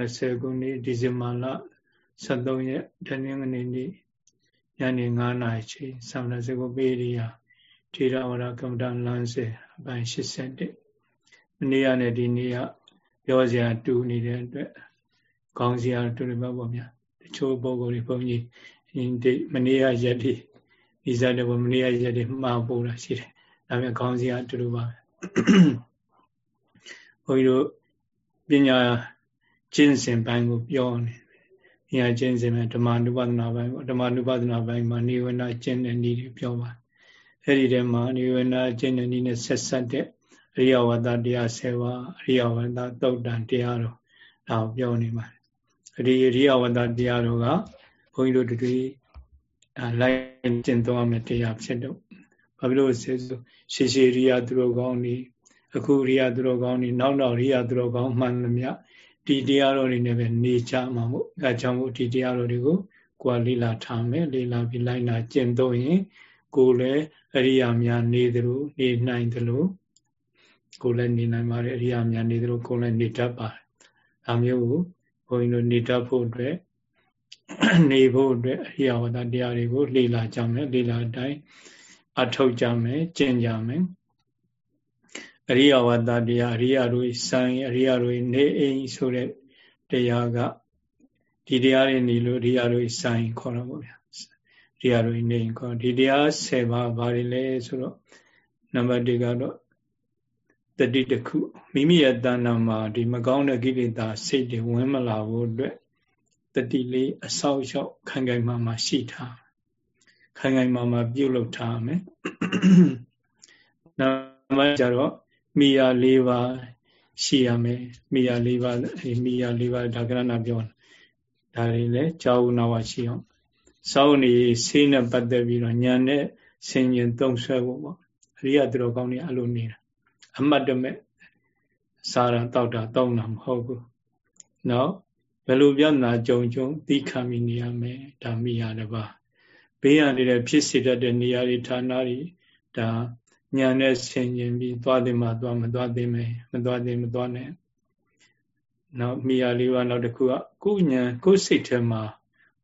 2020ခုနှစ်ဒီဇင်ဘာလ23ရက်တနင်္ဂနွေနေ့ညနေ9:00နာရီချိန်သာမဏေစကုပေရိယာထေရဝါဒကမ္မဋ္ဌာန်းလမ်းစဉ်အပိုင်း81မနေ့ကနဲ့ဒီနေ့ကပြောစရာတူနေတဲ့အတွက်ခေါင်းစရာတူနေပါပေါ့ဗျာတချို့ပုံကိုယ်တွေဘုန်းကြီးဒီမနေ့ကရက်ဒီဒီစားတဲ့ဘမနေ့ကရက်ဒီမှားပို့တာရှိတယ်ဒါပေမဲ့ခေါင်းစရာတူတူပါပဲဘုန်းကြီးတို့ပညာ ကျင့်စဉ်ပိုင်းကိုပြောနေပညာကျင့်စဉ်မှာဓမ္မနုပဒနာပိုင်းပေါ့ဓမ္မနုပဒနာပိုင်းမှာနိဝေနကျင့်တဲ့နည်းတွေပြောပါအဲ့ဒီထဲမှာနိဝေနကျင့်တဲ့နည်းနဲ့ဆက်ဆက်တဲ့အရိယဝတ္တတရား10ပါးအရိယဝတ္တသုတ်တန်တရားတော်ဒါကိုပြောနေပါတယ်အဒီအရိယဝတ္တတရားတော်ကဘုန်းကြီးတို့တူလိုက်ကျင့်သုံးရမယ့်တရားဖြစ်တော့ဘာဖြစ်လို့လဲဆိုရှေရှေရိယသူတော်ကောင်းနေအခုရိယသူတော်ကောင်းနေနောက်နောက်ရိယသူတော်ကောင်းမှန်သမျှ ဒီတရားတော်တွေနဲ့ပဲနေကြမှာမို့အဲကြောင့်မို့ဒီတရားတော်တွေကိုကိုယ်ကလေ့လာထားမယ်လေ့လာပြီးလိုက်နာကျင့်သုံးရင်ကိုယ်လည်းအရိယာများနေသလိုနေနိုင်သလိုကိုယ်လည်းနေနိုင်ပါတယ်အရိယာများနေသလိုကိုယ်လည်းနေတတ်ပါတယ်ဒါမျိုးကိုဘုန်းကြီးတို့နေတတ်ဖို့အတွက်နေဖို့အတွက်အရိယာဝတ္တတရားတွေကိုလေ့လာကြမယ်လေ့လာတိုင်းအထောက်ကြမယ်ကျင့်ကြမယ် အရိယဝတ္တတရားအရိယတို့ဆိုင်အရိယတို့နေအိမ်ဆိုတဲ့တရားကဒီတရားတွေနေလို့အရိယတို့ဆိုင်ခေါ်တော့ဗောဗျာအရိယတို့နေခေါ်ဒီတရား10ပါးဘာတွေလဲဆိုတော့နံပါတ်1ကတော့တတိတခုမိမိရဲ့တဏ္ဍာမှာဒီမကောင်းတဲ့ကိလေသာစိတ်တွေဝင်မလာဖို့အတွက်တတိလေးအဆောက်အအုံခံခိုင်မာမှာရှိထားခံခိုင်မာမှာပြုလုပ်ထားမယ်နောက်မှကျတော့ မိယာ၄ပါးရှိရမယ်မိယာ၄ပါးအဲမိယာ၄ပါးဒါကရဏပြောတာဒါတွေလည်းကြာဝနာဝရှိအောင်စောင်းနေဆေးနဲ့ပတ်သက်ပြီးတော့ညာနဲ့ဆင်ញင်သုံးဆွဲဖို့ပေါ့အရိယသူတော်ကောင်းတွေအဲ့လိုနေတာအမတ်တမဲ့စာရန်တောက်တာတောင်းတာမဟုတ်ဘူးနော်ဘယ်လိုပြနာကြုံကြုံသီခံမိနေရမယ်ဒါမိယာတစ်ပါးဘေးရနေတဲ့ဖြစ်စေတတ်တဲ့နေရာတွေဌာနတွေဒါ ညာနဲ့ဆင်ញင်ပြီးသွားတယ်မှသွားမသွားသေးမယ်မသွားသေးမသွားနဲ့နောက်မိယာလေးပါနောက်တစ်ခုကကိုညာကိုစိတ်ထဲမှာ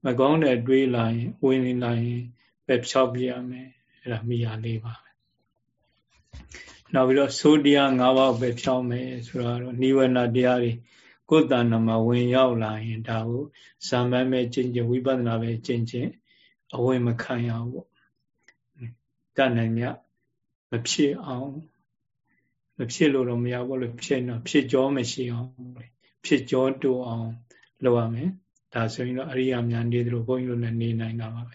မကောင်းတဲ့တွေးလာရင်ဝင်လာရင်ပဲဖြောက်ပြရမယ်အဲ့ဒါမိယာလေးပါပဲနောက်ပြီးတော့ဆိုတရား၅ပါးပဲဖြောင်းမယ်ဆိုတော့နိဝရဏတရားတွေကိုယ်တဏ္ဍမှာဝင်ရောက်လာရင်ဒါကိုဇာမန်ပဲကျင့်ကျင့်ဝိပဿနာပဲကျင့်ကျင့်အဝင်မခံရဘူးပေါ့တဏ္ဍမြ မဖြစ်အောင်မဖြစ်လို့တော့မရဘူးလို့ဖြစ်တော့ဖြစ်ကြောမရှိအောင်ဖြစ်ကြောတိုးအောင်လုပ်ရမယ်ဒါဆိုရင်တော့အရိယာများနေသလိုဘုန်းကြီးတို့လည်းနေနိုင်တာပါပဲ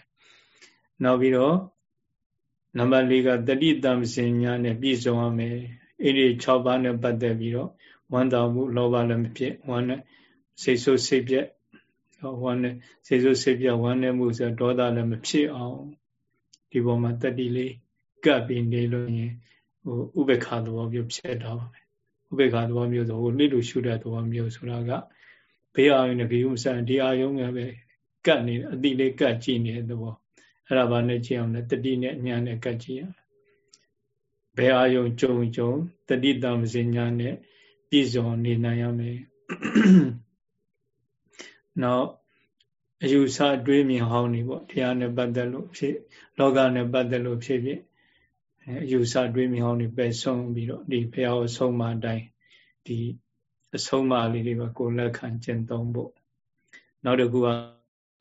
နောက်ပြီးတော့နံပါတ်၄ကတတိတံစင်ညာနဲ့ပြည့်စုံရမယ်အဲ့ဒီ6ပါးနဲ့ပတ်သက်ပြီးတော့ဝမ်းသာမှုလောဘလည်းမဖြစ်ဝမ်းနဲ့စိတ်ဆိုးစိတ်ပြက်ဝမ်းနဲ့စိတ်ဆိုးစိတ်ပြက်ဝမ်းနဲ့မှုဆိုဒေါသလည်းမဖြစ်အောင်ဒီပေါ်မှာတတိလေး ကပ်ပြီးနေလို့ရင်ဟိုဥပေက္ခသဘောမျိုးဖြစ်တော့ပါမယ်ဥပေက္ခသဘောမျိုးဆိုဟိုလိလူရှုတဲ့သဘောမျိုးဆိုတာကဘေးအာယုန်နဲ့ဂယုမဆန်ဒီအာယုန်ကပဲကတ်နေအတိလေးကတ်ကြည့်နေတဲ့သဘောအဲ့ဒါဘာနဲ့ကြည့်အောင်လဲတတိနဲ့ညာနဲ့ကတ်ကြည့်ရဘယ်အာယုန်ကြုံကြုံတတိတမစညာနဲ့ပြည့်စုံနေနိုင်ရမယ်နောက်အယူဆတွေးမြင်ဟောင်းနေပေါ့တရားနဲ့ပတ်သက်လို့ဖြစ်လောကနဲ့ပတ်သက်လို့ဖြစ်ဖြစ် အယူဆတွေးမြင်ဟောင်းနေပဲဆုံးပြီးတော့ဒီဘုရားအဆုံးမအတိုင်းဒီအဆုံးမလေးတွေပဲကိုလက်ခံကျင့်သုံးဖို့နောက်တစ်ခုက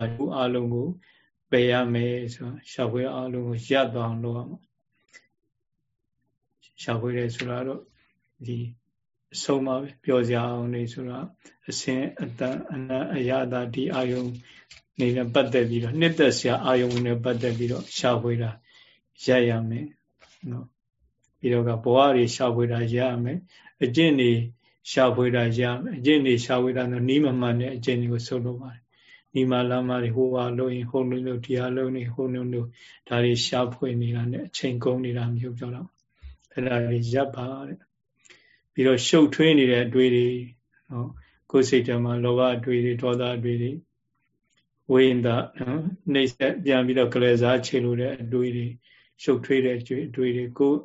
အခုအလုံးကိုပယ်ရမယ်ဆိုရှာဖွေအလုံးကိုရပ်သွားအောင်လုပ်ရမှာရှာဖွေတယ်ဆိုတာတော့ဒီအဆုံးမပဲပြောစရာအောင်နေဆိုတာအစင်အတန်အနအရသာဒီအာယုံနေနဲ့ပတ်သက်ပြီးတော့နှစ်သက်စရာအာယုံနဲ့ပတ်သက်ပြီးတော့ရှာဖွေတာရပ်ရမယ် နော်ပြီးတော့ကဘဝတွေရှာဖွေတာရပ်ရမယ်အကျင့်တွေရှာဖွေတာရမယ်အကျင့်တွေရှာဖွေတာတော့နီးမမှန်တဲ့အကျင့်တွေကိုဆုံးလို့ပါတယ်နီးမလာမတွေဟိုဟာလို့ရင်ဟိုလို့လို့တရားလုံးနေဟိုလို့လို့ဒါတွေရှာဖွေနေတာနဲ့အချိန်ကုန်နေတာမျိုးပြောတော့အဲ့ဒါတွေရပ်ပါတဲ့ပြီးတော့ရှုပ်ထွေးနေတဲ့အတွေ့တွေနော်ကိုယ်စိတ်ထဲမှာလောဘအတွေ့တွေဒေါသအတွေ့တွေဝိန္ဒနော်နှိမ့်ဆက်ပြန်ပြီးတော့ကလေးစားခြေလို့တဲ့အတွေ့တွေ ရှုပ်ထွေးတဲ့အတွေ့တွေကို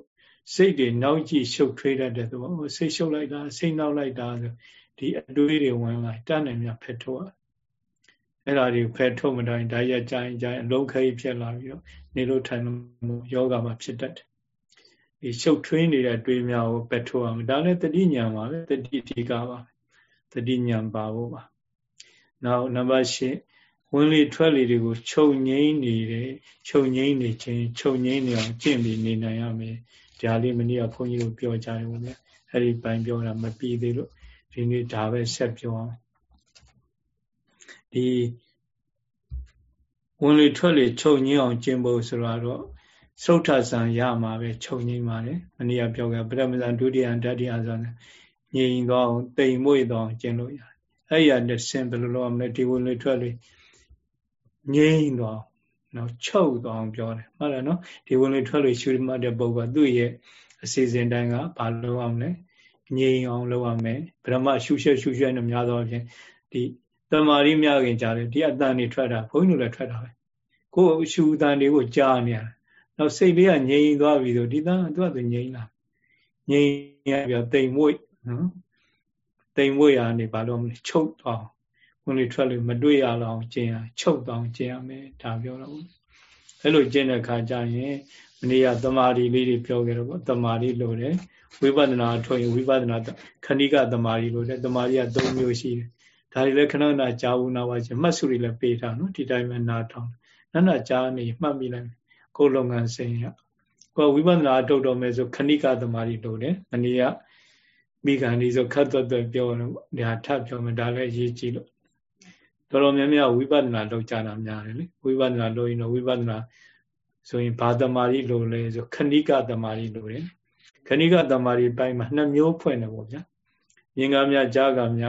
စိတ်တွေနောက်ကြည့်ရှုပ်ထွေးတတ်တဲ့သဘောစိတ်ရှုပ်လိုက်တာစိတ်နောက်လိုက်တာဆိုဒီအတွေးတွေဝင်လာတတ်နိုင်မြဖယ်ထုတ်ရအဲ့ဒါတွေဖယ်ထုတ်မတိုင်းဒါရကြိုင်ကြိုင်အလုံးခဲဖြစ်လာပြီးတော့နေလို့ထိုင်လို့ယောဂမှာဖြစ်တတ်တယ်ဒီရှုပ်ထွေးနေတဲ့တွေးများကိုပယ်ထုတ်အောင်ဒါလည်းတတိညာပါပဲတတိအဓိကပါတတိညာပါဖို့ပါနောက်နံပါတ်၈ ဝင်လေထွက်လေတွေကိုခြုံငိမ့်နေတယ်ခြုံငိမ့်နေခြင်းခြုံငိမ့်နေအောင်ကျင့်ပြီးနေနိုင်ရမယ်ဒါလေးမနေ့ကဘုန်းကြီးတို့ပြောကြတယ်ဘုရားအဲ့ဒီပိုင်းပြောတာမပြီးသေးလို့ဒီနေ့ဒါပဲဆက်ပြောအောင်ဒီဝင်လေထွက်လေခြုံငိမ့်အောင်ကျင့်ဖို့ဆိုတော့သုထဇံရမှာပဲခြုံငိမ့်ပါတယ်မနေ့ကပြောခဲ့ပထမဇံဒုတိယတတိယဇံငြိမ်သွားအောင်တိမ်မွေ့သွားအောင်ကျင့်လို့ရတယ်အဲ့ရတဲ့ဆင်ဘယ်လိုလုပ်ရမလဲဒီဝင်လေထွက်လေ ငြိမ်သွားနော်ချုပ်သွားအောင်ပြောတယ်ဟုတ်တယ်နော်ဒီဝင်လေထွက်လေရှုမှတ်တဲ့ပုဂ္ဂိုလ်ကသူ့ရဲ့အစီအစဉ်တိုင်းကဘာလုပ်အောင်လဲငြိမ်အောင်လုပ်ရမယ်ဗြဟ္မရှုရှက်ရှုရှက်နဲ့များသောအားဖြင့်ဒီတမာရီများခင်ကြားတယ်ဒီအတန်တွေထွက်တာဘုန်းကြီးတို့လည်းထွက်တာပဲကိုယ်ရှုတန်တွေကိုကြားနေရတယ်နောက်စိတ်လေးကငြိမ်သွားပြီဆိုဒီတန်သူကသူငြိမ်လာငြိမ်ရပြီးတိမ်မွေ့နော်တိမ်မွေ့ရနေဘာလို့မလဲချုပ်သွား ဝင်လေထွက်လေမတွေ့ရလောက်ကျင်ရချုပ်သွားကျင်ရမယ်ဒါပြောတော့အဲ့လိုကျင့်တဲ့အခါကျရင်မနေ့ကသမာဓိလေးတွေပြောခဲ့တော့ဗောသမာဓိလိုတယ်ဝိပဿနာထုတ်ရင်ဝိပဿနာခဏိကသမာဓိလိုတယ်သမာဓိက၃မျိုးရှိတယ်ဒါတွေလည်းခဏခဏကြာဘူးနာပါချင်းမှတ်စုတွေလည်းပေးထားနော်ဒီတိုင်းပဲနားထောင်နတ်နာကြားနေမှတ်မိလိုက်ကိုယ်လုပ်ငန်းစဉ်ရကိုဝိပဿနာထုတ်တော့မယ်ဆိုခဏိကသမာဓိလိုတယ်မနေ့ကမိခန္ဒီဆိုခတ်သွက်သွက်ပြောတော့ဒါထပ်ပြောမယ်ဒါလည်းအရေးကြီးလို့ တော်တော်များများဝိပဿနာလုပ်ကြတာများတယ်လေဝိပဿနာလုပ်ရင်တော့ဝိပဿနာဆိုရင်ဘာတမာရီလို့လဲဆိုခဏိကတမာရီလို့တယ်ခဏိကတမာရီပိုင်းမှာနှစ်မျိုးဖွင့်တယ်ပေါ့ဗျာမြင်ကမြကြားကမြ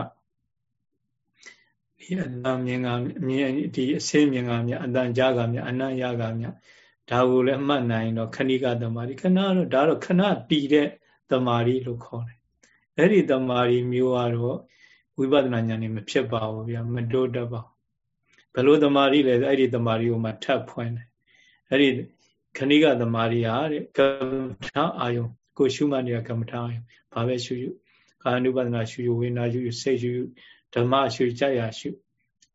ဒီအတန်မြင်ကမြင်ဒီအစင်းမြင်ကမြအတန်ကြားကမြအနံ့ရကမြဒါကိုလည်းမှတ်နိုင်တော့ခဏိကတမာရီခဏတော့ဒါတော့ခဏတည်တဲ့တမာရီလို့ခေါ်တယ်အဲ့ဒီတမာရီမျိုးကတော့ ဝိပဿနာဉာဏ်နဲ့မဖြစ်ပါဘူးဗျာမတိုးတတ်ပါဘယ်လိုတမာရီလဲအဲ့ဒီတမာရီကိုမှထပ်ဖွင့်တယ်အဲ့ဒီခဏိကတမာရီဟာတဲ့ကမ္မထာအာယုကိုရှုမှတ်နေတဲ့ကမ္မထာအာယုဘာပဲရှုရှုကာနုပဒနာရှုရှုဝေနာရှုရှုစိတ်ရှုရှုဓမ္မရှုကြရရှု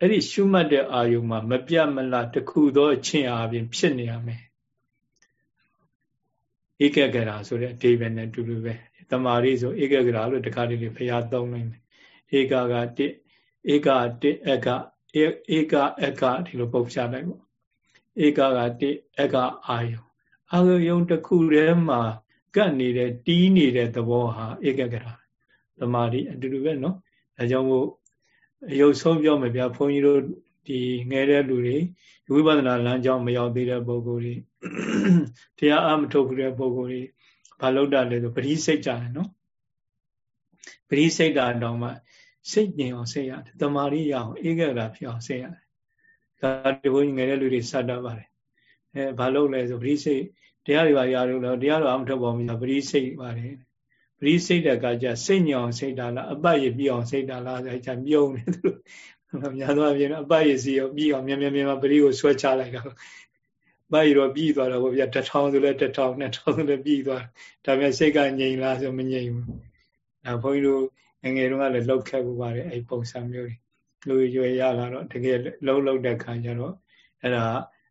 အဲ့ဒီရှုမှတ်တဲ့အာယုမှာမပြတ်မလားတခုသောအချင်းအားဖြင့်ဖြစ်နေရမယ်ဧကဂရာဆိုတဲ့အဓိပ္ပာယ်နဲ့တူတူပဲတမာရီဆိုဧကဂရာလို့တခါတလေဘုရားသုံးနိုင်တယ် ဧကက1ဧက1အကဧကအကဒီလိုပုတ်ချလိုက်ပေါ့ဧကက1အကအာယုံအာယုံတစ်ခုထဲမှာကပ်နေတဲ့တီးနေတဲ့သဘောဟာဧကကရာသမာဓိအတူတူပဲနော်ဒါကြောင့်မို့အယုတ်ဆုံးပြောမယ်ဗျာဘုန်းကြီးတို့ဒီငယ်တဲ့လူတွေဝိပဿနာလမ်းကြောင်းမရောက်သေးတဲ့ပုဂ္ဂိုလ်တွေတရားအမထုတ်ကြတဲ့ပုဂ္ဂိုလ်တွေဘာလို့တာလဲဆိုပရိစိတ်ကြတယ်နော်ပရိစိတ်တာတောင်မှ စိတ်ငြိမ်အောင်စိတ်ရတယ်တမာရီရအောင်အေးကြတာဖြစ်အောင်စိတ်ရတယ်ဒါဒီဘုန်းကြီးငယ်တဲ့လူတွေစတတ်ပါတယ်အဲဘာလို့လဲဆိုပရိစိတ်တရားတွေပါရလို့တော့တရားတော်အမထုတ်ပါဘူးပရိစိတ်ပါတယ်ပရိစိတ်တဲ့ကကြစိတ်ညောင်စိတ်တာလားအပတ်ရပြအောင်စိတ်တာလားဆိုချာမြုံနေသူတို့များသောအားဖြင့်အပတ်ရစီရောပြီးအောင်မြန်မြန်မြန်ပရိကိုဆွဲချလိုက်တာပတ်ရတော့ပြီးသွားတော့ဗျာတထောင်ဆိုလဲတထောင်နှစ်ထောင်ဆိုလဲပြီးသွားဒါပေမဲ့စိတ်ကငြိမ်လားဆိုမငြိမ်ဘူးဒါဘုန်းကြီးတို့ ငငယ်တုန်းကလည်းလောက်ခဲ့ပူပါတယ်အဲ့ပုံစံမျိုးတွေလူရွယ်ရလာတော့တကယ်လုံးလုံးတဲ့ခါကျတော့အဲ့ဒါ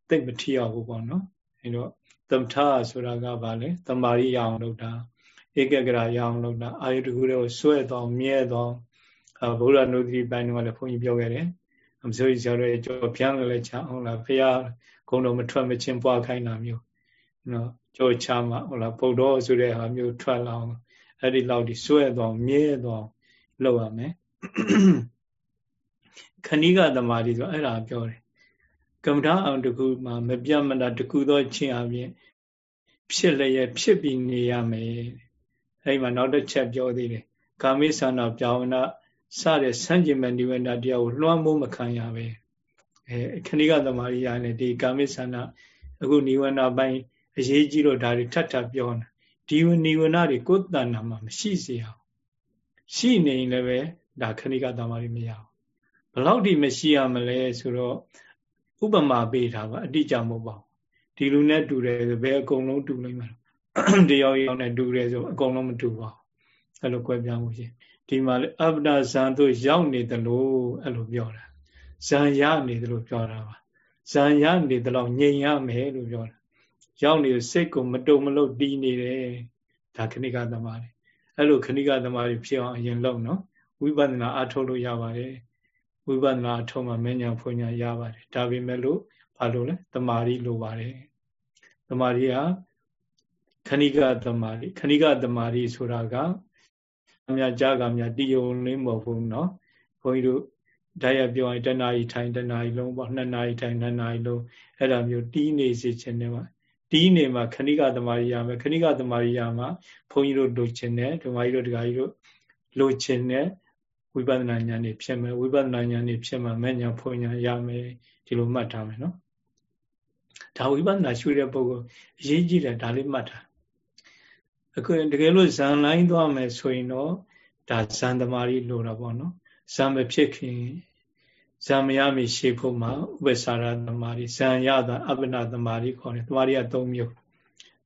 သိမထီအောင်ဘူးပေါ့နော်အဲ့တော့သမထဆိုတာကဘာလဲတမာရီရအောင်လုပ်တာဧကဂရရအောင်လုပ်တာအာယုတခုတွေကိုစွဲတော့မြဲတော့ဘုရားနုဒတိပိုင်းကလည်းဘုန်းကြီးပြောခဲ့တယ်အမစိုးကြီးဆရာတို့ရဲ့ကြောဖြန်းလည်းချအောင်လားဖရာဂုံတော်မထွက်မချင်းပွားခိုင်းတာမျိုးနော်ကြောချမှာဟုတ်လားဗုဒ္ဓဆိုတဲ့ဟာမျိုးထွက်လာအောင်အဲ့ဒီလောက်ဒီစွဲတော့မြဲတော့ လုပ်ရမယ်ခဏိကသမာဓိဆိုအဲ့ဒါပြောတယ်ကမ္မထာအောင်တခုမှာမပြတ်မတာတခုသောချင်းအပြင်ဖြစ်လျက်ဖြစ်ပြီးနေရမယ်အဲ့မှာနောက်တစ်ချက်ပြောသေးတယ်ကာမိသနာပြောင်းနာစတဲ့ဆန့်ကျင်မဲ့နိဝေနတရားကိုလွှမ်းမိုးမခံရပဲအဲခဏိကသမာဓိရနဲ့ဒီကာမိသနာအခုနိဝေနပိုင်းအရေးကြီးတော့ဒါတွေထပ်ထပ်ပြောနေဒီနိဝေနတွေကိုယ်တဏ္ဍာမှာမရှိစေအောင် ရှိနေရင်လည်းပဲဒါခဏိကသမာဓိမရဘူးဘလောက်ထိမရှိရမလဲဆိုတော့ဥပမာပေးထားပါအတိအကျမဟုတ်ပါဘူးဒီလူနဲ့တူတယ်ဆိုဘယ်အကုန်လုံးတူလိမ့်မယ်တယောက်ယောက်နဲ့တူတယ်ဆိုအကုန်လုံးမတူပါဘူးအဲ့လိုကွဲပြားမှုရှိဒီမှာလေအပ္ပဒဇံတို့ရောက်နေတယ်လို့အဲ့လိုပြောတာဇံရနေတယ်လို့ပြောတာပါဇံရနေတယ်လို့ငြိမ်ရမယ်လို့ပြောတာရောက်နေစိတ်ကိုမတုံမလို့တီးနေတယ်ဒါခဏိကသမားတွေ အဲ့လိုခဏိကသမားတွေဖြစ်အောင်အရင်လုပ်နော်ဝိပဿနာအထုတ်လို့ရပါတယ်ဝိပဿနာအထုတ်မှမဉဏ်ဖွညာရပါတယ်ဒါပေမဲ့လို့ဘာလို့လဲတမာရီလိုပါတယ်တမာရီဟာခဏိကတမာရီခဏိကတမာရီဆိုတာကအများကြကများတည်ုံလေးမဟုတ်ဘူးနော်ဘုန်းကြီးတို့တရားပြောရင်တဏှာကြီးထိုင်တဏှာကြီးလုံးပေါ့နှစ်နာရီထိုင်နှစ်နာရီလုံးအဲ့ဒါမျိုးတီးနေစေခြင်းနဲ့ပါ တီးနေမှာခဏိကတမာရီရမယ်ခဏိကတမာရီရမှာဘုန်းကြီးတို့လိုချင်တယ်ဓမ္မကြီးတို့ဒကာကြီးတို့လိုချင်တဲ့ဝိပဿနာဉာဏ်นี่ဖြစ်မယ်ဝိပဿနာဉာဏ်นี่ဖြစ်မှမဲ့ညာဖွညာရမယ်ဒီလိုမှတ်ထားမယ်နော်ဒါဝိပဿနာရှုတဲ့ပုဂ္ဂိုလ်အရေးကြီးတယ်ဒါလေးမှတ်ထားအခုတကယ်လို့ဇန်လိုင်းသွားမယ်ဆိုရင်တော့ဒါဇန်သမารီလိုတာပေါ့နော်ဇန်မဖြစ်ခင် ဇံမရမီရှိဖို့မှာဥပ္ပစာရသမารီဇံရတာအပ္ပနာသမารီခေါ်တယ်သမารီက၃မျိုး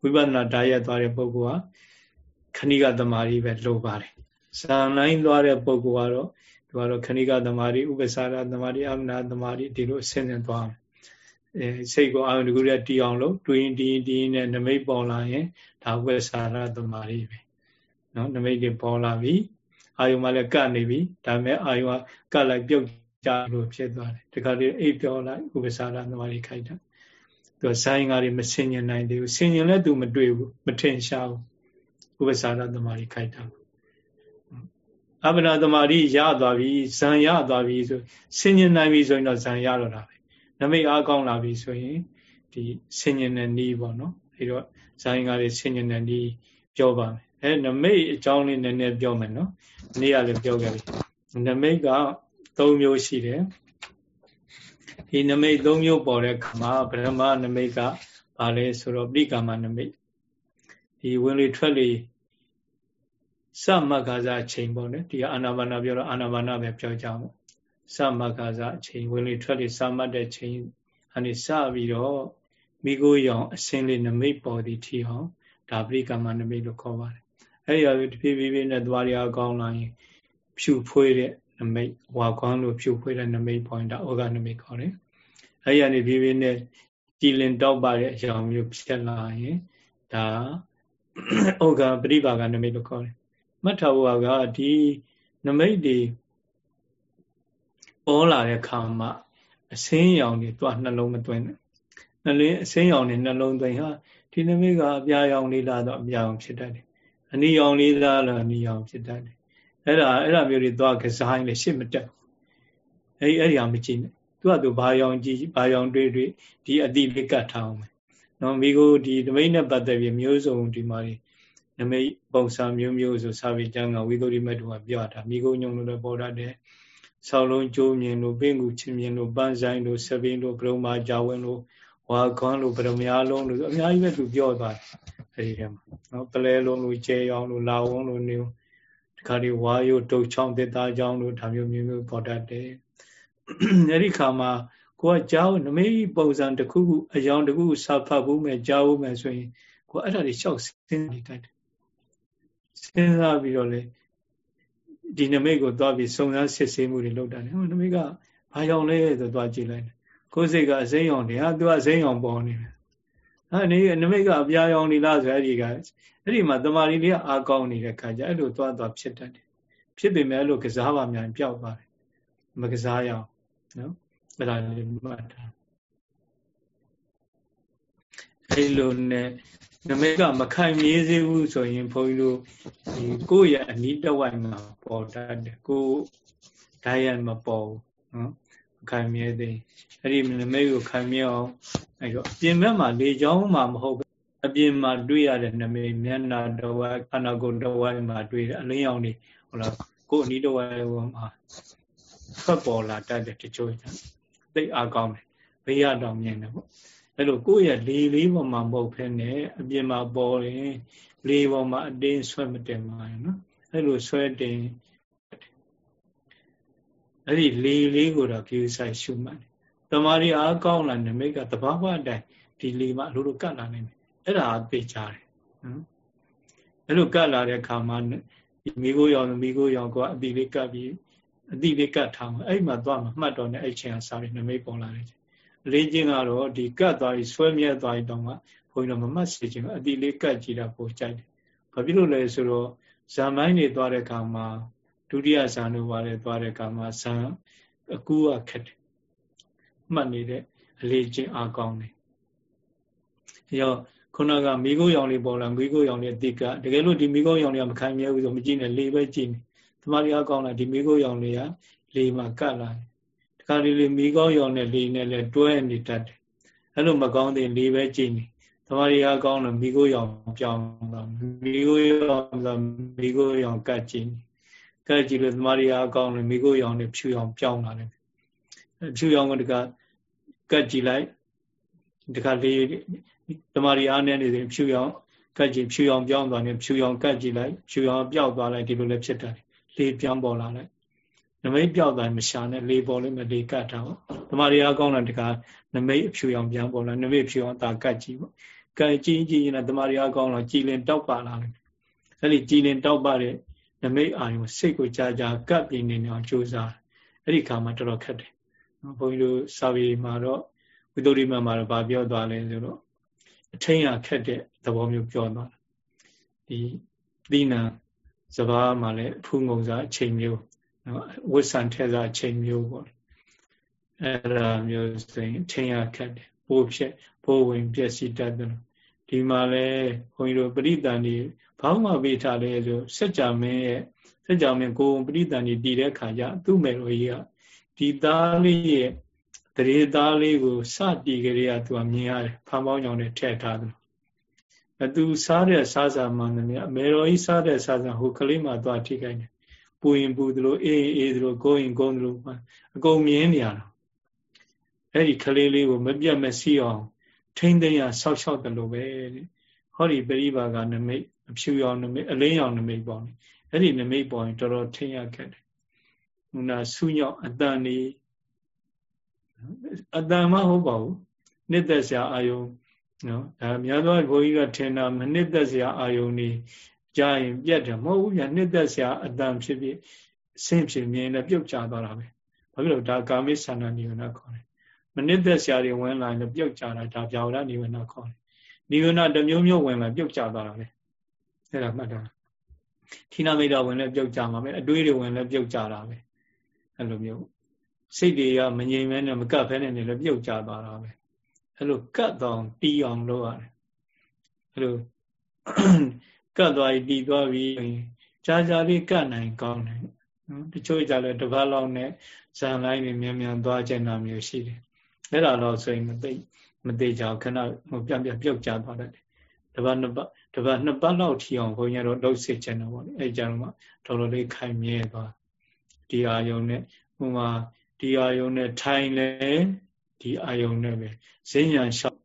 ဝိပဿနာဓာတ်ရသွားတဲ့ပုဂ္ဂိုလ်ကခဏိကသမารီပဲလိုပါတယ်ဇံနိုင်သွားတဲ့ပုဂ္ဂိုလ်ကတော့ဒီကတော့ခဏိကသမารီဥပ္ပစာရသမารီအပ္ပနာသမารီဒီလိုအဆင့်ဆင့်သွားမယ်အဲစိတ်ကိုအာရုံတကူရတီအောင်လို့တွင်တီးတီးနဲ့နမိတ်ပေါ်လာရင်ဒါဝိစာရသမารီပဲနော်နမိတ်တွေပေါ်လာပြီအာယုံမှလည်းကတ်နေပြီဒါပေမဲ့အာယုံကကတ်လိုက်ပြုတ် ကြလို့ဖြစ်သွားတယ်ဒီခါလေးအိပ်ပြောလိုက်ဥပ္ပစာရသမารီခိုက်တာသူကဆိုင်ကားတွေမဆင်ញင်နိုင်သေးဘူးဆင်ញင်လည်းသူမတွေ့ဘူးမထင်ရှားဘူးဥပ္ပစာရသမารီခိုက်တာအပ္ပနာသမารီရသွားပြီဇံရသွားပြီဆိုဆင်ញင်နိုင်ပြီဆိုရင်တော့ဇံရတော့တာပဲနမိတ်အားကောင်းလာပြီဆိုရင်ဒီဆင်ញင်တဲ့နီးပေါ့နော်အဲတော့ဇာယင်္ဂါတွေဆင်ញင်တဲ့နီးပြောပါမယ်အဲနမိတ်အကြောင်းလေးနည်းနည်းပြောမယ်နော်နေ့ကလည်းပြောခဲ့ပြီနမိတ်က ၃မျိုးရှိတယ်ဒီနမိတ်၃မျိုးပေါ်တဲ့ခါမှာဗြဟ္မနမိတ်ကဘာလဲဆိုတော့ပိကာမနမိတ်ဒီဝင်လေထွက်လေစမက္ခဇာအချိန်ပေါ့နော်ဒီအာနာပါနာပြောတော့အာနာပါနာပဲပြောကြအောင်စမက္ခဇာအချိန်ဝင်လေထွက်လေစမတ်တဲ့ချိန်အနေစပြီးတော့မိကိုရောင်အစင်းလေးနမိတ်ပေါ်သည်ထီအောင်ဒါပရိကမနမိတ်လို့ခေါ်ပါတယ်အဲ့ဒီအရတဖြည်းဖြည်းဖြည်းနဲ့သွားရအောင်ကောင်းလာရင်ဖြူဖွေးတဲ့ နမိတ်ဝါကွမ်းလို့ဖြူဖွေးတဲ့နမိတ်ပေါ်ရင်ဒါဩဃနမိတ်ခေါ်တယ်အဲ့ဒီကနေဖြည်းဖြည်းနဲ့ကြည်လင်တောက်ပါတဲ့အရာမျိုးဖြစ်လာရင်ဒါဩဃပရိပါကနမိတ်လို့ခေါ်တယ်မှတ်ထားဖို့ကဒီနမိတ်တွေပေါ်လာတဲ့ခါမှာအစင်းရောင်တွေတွားနှလုံးမသွင်းနဲ့နှလင်းအစင်းရောင်တွေနှလုံးသွင်းဟာဒီနမိတ်ကအပြာရောင်လေးလာတော့အပြာရောင်ဖြစ်တတ်တယ်အနီရောင်လေးလာတော့အနီရောင်ဖြစ်တတ်တယ် အဲ့ဒါအဲ့ဒါမျိုးတွေသွားကစားရင်လည်းရှစ်မတက်ဘူးအဲ့အဲ့ဒီအောင်မကြည့်နဲ့သူကသူဘာရောင်ကြည့်ဘာရောင်တွေးတွေးဒီအတိလေးကတ်ထားအောင်မယ်နော်မိကိုဒီနမိတ်နဲ့ပတ်သက်ပြီးမျိုးစုံဒီမှာနမိတ်ပုံစံမျိုးမျိုးဆိုစာပေကျမ်းကဝိသုရိမတ်တို့ကပြောတာမိကိုညုံလို့လည်းပေါ်တတ်တယ်ဆောင်းလုံးကျိုးမြင်လို့ပင့်ကူချင်းမြင်လို့ပန်းဆိုင်လို့ဆပင်းလို့ဘရုံမာကြာဝင်လို့ဝါခွန်းလို့ဗရမ ्या လုံးလို့အများကြီးပဲသူပြောသွားတယ်အဲဒီထဲမှာနော်ပလဲလုံးလို့ကျဲရောင်လို့လာဝုံလို့နေဒီ ခါဒီဝါယုတုတ်ချောင်းတစ်သားချောင်းလို့ဒါမျိုးမျိုးမျိုးပေါ်တတ်တယ်အဲဒီခါမှာကိုကကြောင်းနမိတ်ပုံစံတစ်ခုခုအယောင်တစ်ခုခုစာဖတ်ဖို့မယ်ကြားဖို့မယ်ဆိုရင်ကိုအဲ့ဒါတွေရှောက်စင်းနေတတ်တယ်စဉ်းစားပြီးတော့လေဒီနမိတ်ကိုသွားပြီးစုံစမ်းစစ်ဆေးမှုတွေလုပ်တာလေဟိုနမိတ်ကဘာကြောင့်လဲဆိုသွားကြည့်လိုက်တယ်ကိုယ်စိတ်ကအစိမ်းရောင်တယ်ဟာသူကအစိမ်းရောင်ပေါ်နေတယ် ဟာနေနမိတ်ကအပြာရောင်နေလားဆိုအဲ့ဒီကအဲ့ဒီမှာတမာရီလေးကအာကောင်းနေတဲ့ခါကျအဲ့လိုသွားသွားဖြစ်တတ်တယ်ဖြစ်ပေမဲ့အဲ့လိုကစားပါများပျောက်ပါတယ်မကစားရအောင်နော်အဲ့ဒါလေးမှတ်ထားအဲ့လိုနဲ့နမိတ်ကမခိုင်မြဲစေဘူးဆိုရင်ဘုန်းကြီးတို့ဒီကိုယ့်ရဲ့အနီးတစ်ဝိုက်မှာပေါ်တတ်တယ်ကိုယ်ဓာတ်ရမပေါ်ဘူးနော်မ ခိုင်မြဲသေးအဲ့ဒီနမိတ်ကိုခိုင်မြဲအောင်အဲ့တော့ပြင်ဘက်မှာလေချောင်းမှာမဟုတ်ဘူးအပြင်မှာတွေ့ရတဲ့နမိတ်မျက်နာတစ်ဝိုက်ခန္ဓာကိုယ်တစ်ဝိုက်မှာတွေ့တယ်အလင်းရောင်တွေဟုတ်လားကိုယ်အနီးတစ်ဝိုက်မှာထွက်ပေါ်လာတတ်တဲ့တချို့သိအားကောင်းတယ်ဘေးရတော့မြင်တယ်ပေါ့အဲ့လိုကိုယ့်ရဲ့လေလေးပေါ်မှာမဟုတ်ဖ ೇನೆ အပြင်မှာပေါ်ရင်လေပေါ်မှာအတင်းဆွဲမတင်ပါဘူးနော်အဲ့လိုဆွဲတင် အဲ့ဒီလေလေးကိုတော့ view site ရှုမှတ်တယ်တမာရီအားကောင်းလာနမိတ်ကတဘာဝအတိုင်းဒီလေမှာအလိုလိုကတ်လာနိုင်တယ်အဲ့ဒါသိကြတယ်နော်အဲ့လိုကတ်လာတဲ့အခါမှာဒီမိကိုရောင်မိကိုရောင်ကိုအတိလေးကပ်ပြီးအတိလေးကပ်ထားမှာအဲ့မှာသွားမှာမှတ်တော်နဲ့အဲ့ချိန်ကစားပြီးနမိတ်ပေါ်လာတယ်အလေးချင်းကတော့ဒီကတ်သွားပြီးဆွဲမြဲသွားပြီးတော့မှဘုန်းကြီးတို့မမှတ်စေချင်ဘူးအတိလေးကတ်ကြည့်တာပိုကြိုက်တယ်။ဘာဖြစ်လို့လဲဆိုတော့ဇာမိုင်းတွေသွားတဲ့အခါမှာ ဒုတိယဇာနုပါလေသွားတဲ့အခါမှာဇာအကူကခက်တယ်။မှတ်နေတဲ့အလေးချင်းအားကောင်းတယ်။ရောခုနကမိခိုးရောင်လေးပေါ်လာမိခိုးရောင်လေးအတိကတကယ်လို့ဒီမိခိုးရောင်လေးကမခံမြဲဘူးဆိုမကြည့်နဲ့လေပဲကြည့်နေ။တမားလေးအားကောင်းလာဒီမိခိုးရောင်လေးကလေမှာကတ်လာတယ်။တခါလေလေမိခိုးရောင်နဲ့လေနဲ့လည်းတွဲနေတတ်တယ်။အဲ့လိုမကောင်းတဲ့လေပဲကြည့်နေတမာရီအားကောင်းလို့မိကိုရောင်ပြောင်းတော့မိကိုရောင်ဆိုမိကိုရောင်ကတ်ကြည့် ကတ်ကြည့်လို့တမာရီအားကောင်းလို့မိကိုရောင်နဲ့ဖြူရောင်ပြောင်းလာတယ်ဖြူရောင်ကတကကတ်ကြည့်လိုက်တခါလေးတမာရီအားနဲ့နေတယ်ဖြူရောင်ကတ်ကြည့်ဖြူရောင်ပြောင်းသွားတယ်ဖြူရောင်ကတ်ကြည့်လိုက်ဖြူရောင်ပျောက်သွားလိုက်ဒီလိုလည်းဖြစ်တယ်လေပြောင်းပေါ်လာလိုက်နမိတ်ပျောက်တိုင်းမရှာနဲ့လေပေါ်လေးမလေကတ်တာပေါ့တမာရီအားကောင်းတဲ့တခါနမိတ်အဖြူရောင်ပြန်ပေါ်လာနမိတ်ဖြူရောင်တာကတ်ကြည့်ပေါ့ကဲကြည်ကြည်ရင်တမာရီအကောင်းတော့ကြည်လင်တောက်ပါလာတယ်အဲ့ဒီကြည်လင်တောက်ပါတဲ့ နမိတ်အာယုစိတ်ကိုကြာကြာကပ်ပြင်းနေအောင်ကြိုးစားအဲ့ဒီခါမှာတော်တော်ခက်တယ်ဘုန်းကြီးတို့စာပေမှာတော့ဝိသုရိမမှာတော့ဗာပြောသွားလဲဆိုတော့အထင်းရခက်တဲ့သဘောမျိုးပြောသွားတာဒီသီနံစဘာမှာလည်းအဖူးငုံစားအချိန်မျိုးနော်ဝိဆန်ထဲစားအချိန်မျိုးပေါ့အဲ့ဒါမျိုးဆိုရင်အထင်းရခက်တယ်ပိုးဖြစ်ပိုးဝင်ပျက်စီးတတ်တယ်ဒီမှာလဲဘုန်းကြီးတို့ပရိသန်ဒီ ဘောင်းမပေးထားလဲဆိုစัจ जा မင်းရဲ့စัจ जा မင်းကိုယ်ပရိသန်ဒီတည်တဲ့ခါကျသူ့မယ်တော်ကြီးကဒီသားလေးရဲ့တရေသားလေးကိုစတည်ကြရသူကမြင်ရတယ်ဖန်ပေါင်းကြောင်နဲ့ထည့်ထားတယ်အသူစားတဲ့စားစာမှန်တယ်အမေတော်ကြီးစားတဲ့စားစာဟိုကလေးမှသွားထိခိုက်တယ်ပူရင်ပူသလိုအေးအေးသလိုကိုရင်ကိုသလိုအကုန်မြင်နေရတာအဲ့ဒီကလေးလေးကိုမပြတ်မစီအောင်ထိမ့်သိမ်းရဆောက်ရှောက်တယ်လို့ပဲဟောဒီပရိပါကနမိတ် အဖြူရောင်နမိတ်အလင်းရောင်နမိတ်ပေါ့အဲ့ဒီနမိတ်ပေါ်ရင်တော်တော်ထိမ့်ရခဲ့တယ်ဟိုနာဆူညောက်အတန်နေအတန်မဟုတ်ပါဘူးနှစ်သက်စရာအာယုံနော်ဒါများသောဘုန်းကြီးကထင်တာမနှစ်သက်စရာအာယုံနေကြားရင်ပြတ်တယ်မဟုတ်ဘူးဗျနှစ်သက်စရာအတန်ဖြစ်ဖြစ်ဆင့်ဖြစ်မြင်လည်းပြုတ်ကျသွားတာပဲဘာဖြစ်လို့ဒါကာမိသန္တာနိဝရဏခေါ်တယ်မနစ်သက်ဆရာတွေဝင်လာရင်ပြုတ်ကြတာဒါပြောင်ရနိဝရဏခေါ်တယ်နိဝရဏတစ်မျိုးမျိုးဝင်လာပြုတ်ကြသွားတာပဲ အဲ့ဒါမှတ်တာဌိနမိတ်တော်ဝင်လည်းပြုတ်ကြမှာပဲအတွေးတွေဝင်လည်းပြုတ်ကြတာပဲအဲ့လိုမျိုးစိတ်တွေကမငြိမ်မဲနဲ့မကပ်ဖဲနဲ့နေလည်းပြုတ်ကြသွားတာပဲအဲ့လိုကတ်တော့တီးအောင်လုပ်ရတယ်အဲ့လိုကတ်သွားပြီးတီးသွားပြီးကြာကြာလေးကတ်နိုင်ကောင်းတယ်နော်တချို့ကြလည်းတစ်ပတ်လောက်နဲ့ဇန်လိုင်းတွေမြန်မြန်သွားကျင်တာမျိုးရှိတယ်အဲ့ဒါတော့ဆိုရင်မသိမသိကြခဏဟိုပြန်ပြန်ပြုတ်ကြသွားတယ်တပတ်နှစ်ပတ် တပတ်နှစ်ပတ်လောက်ထီအောင်ဘုန်းကြီးတို့လှုပ်စစ်ချင်တော့ဗောလေအဲ့ကြတော့မှတော်တော်လေးခိုင်မြဲသွားဒီအာယုံနဲ့ဟိုမှာဒီအာယုံနဲ့ထိုင်လေဒီအာယုံနဲ့ပဲဈဉ္ညာလျှောက်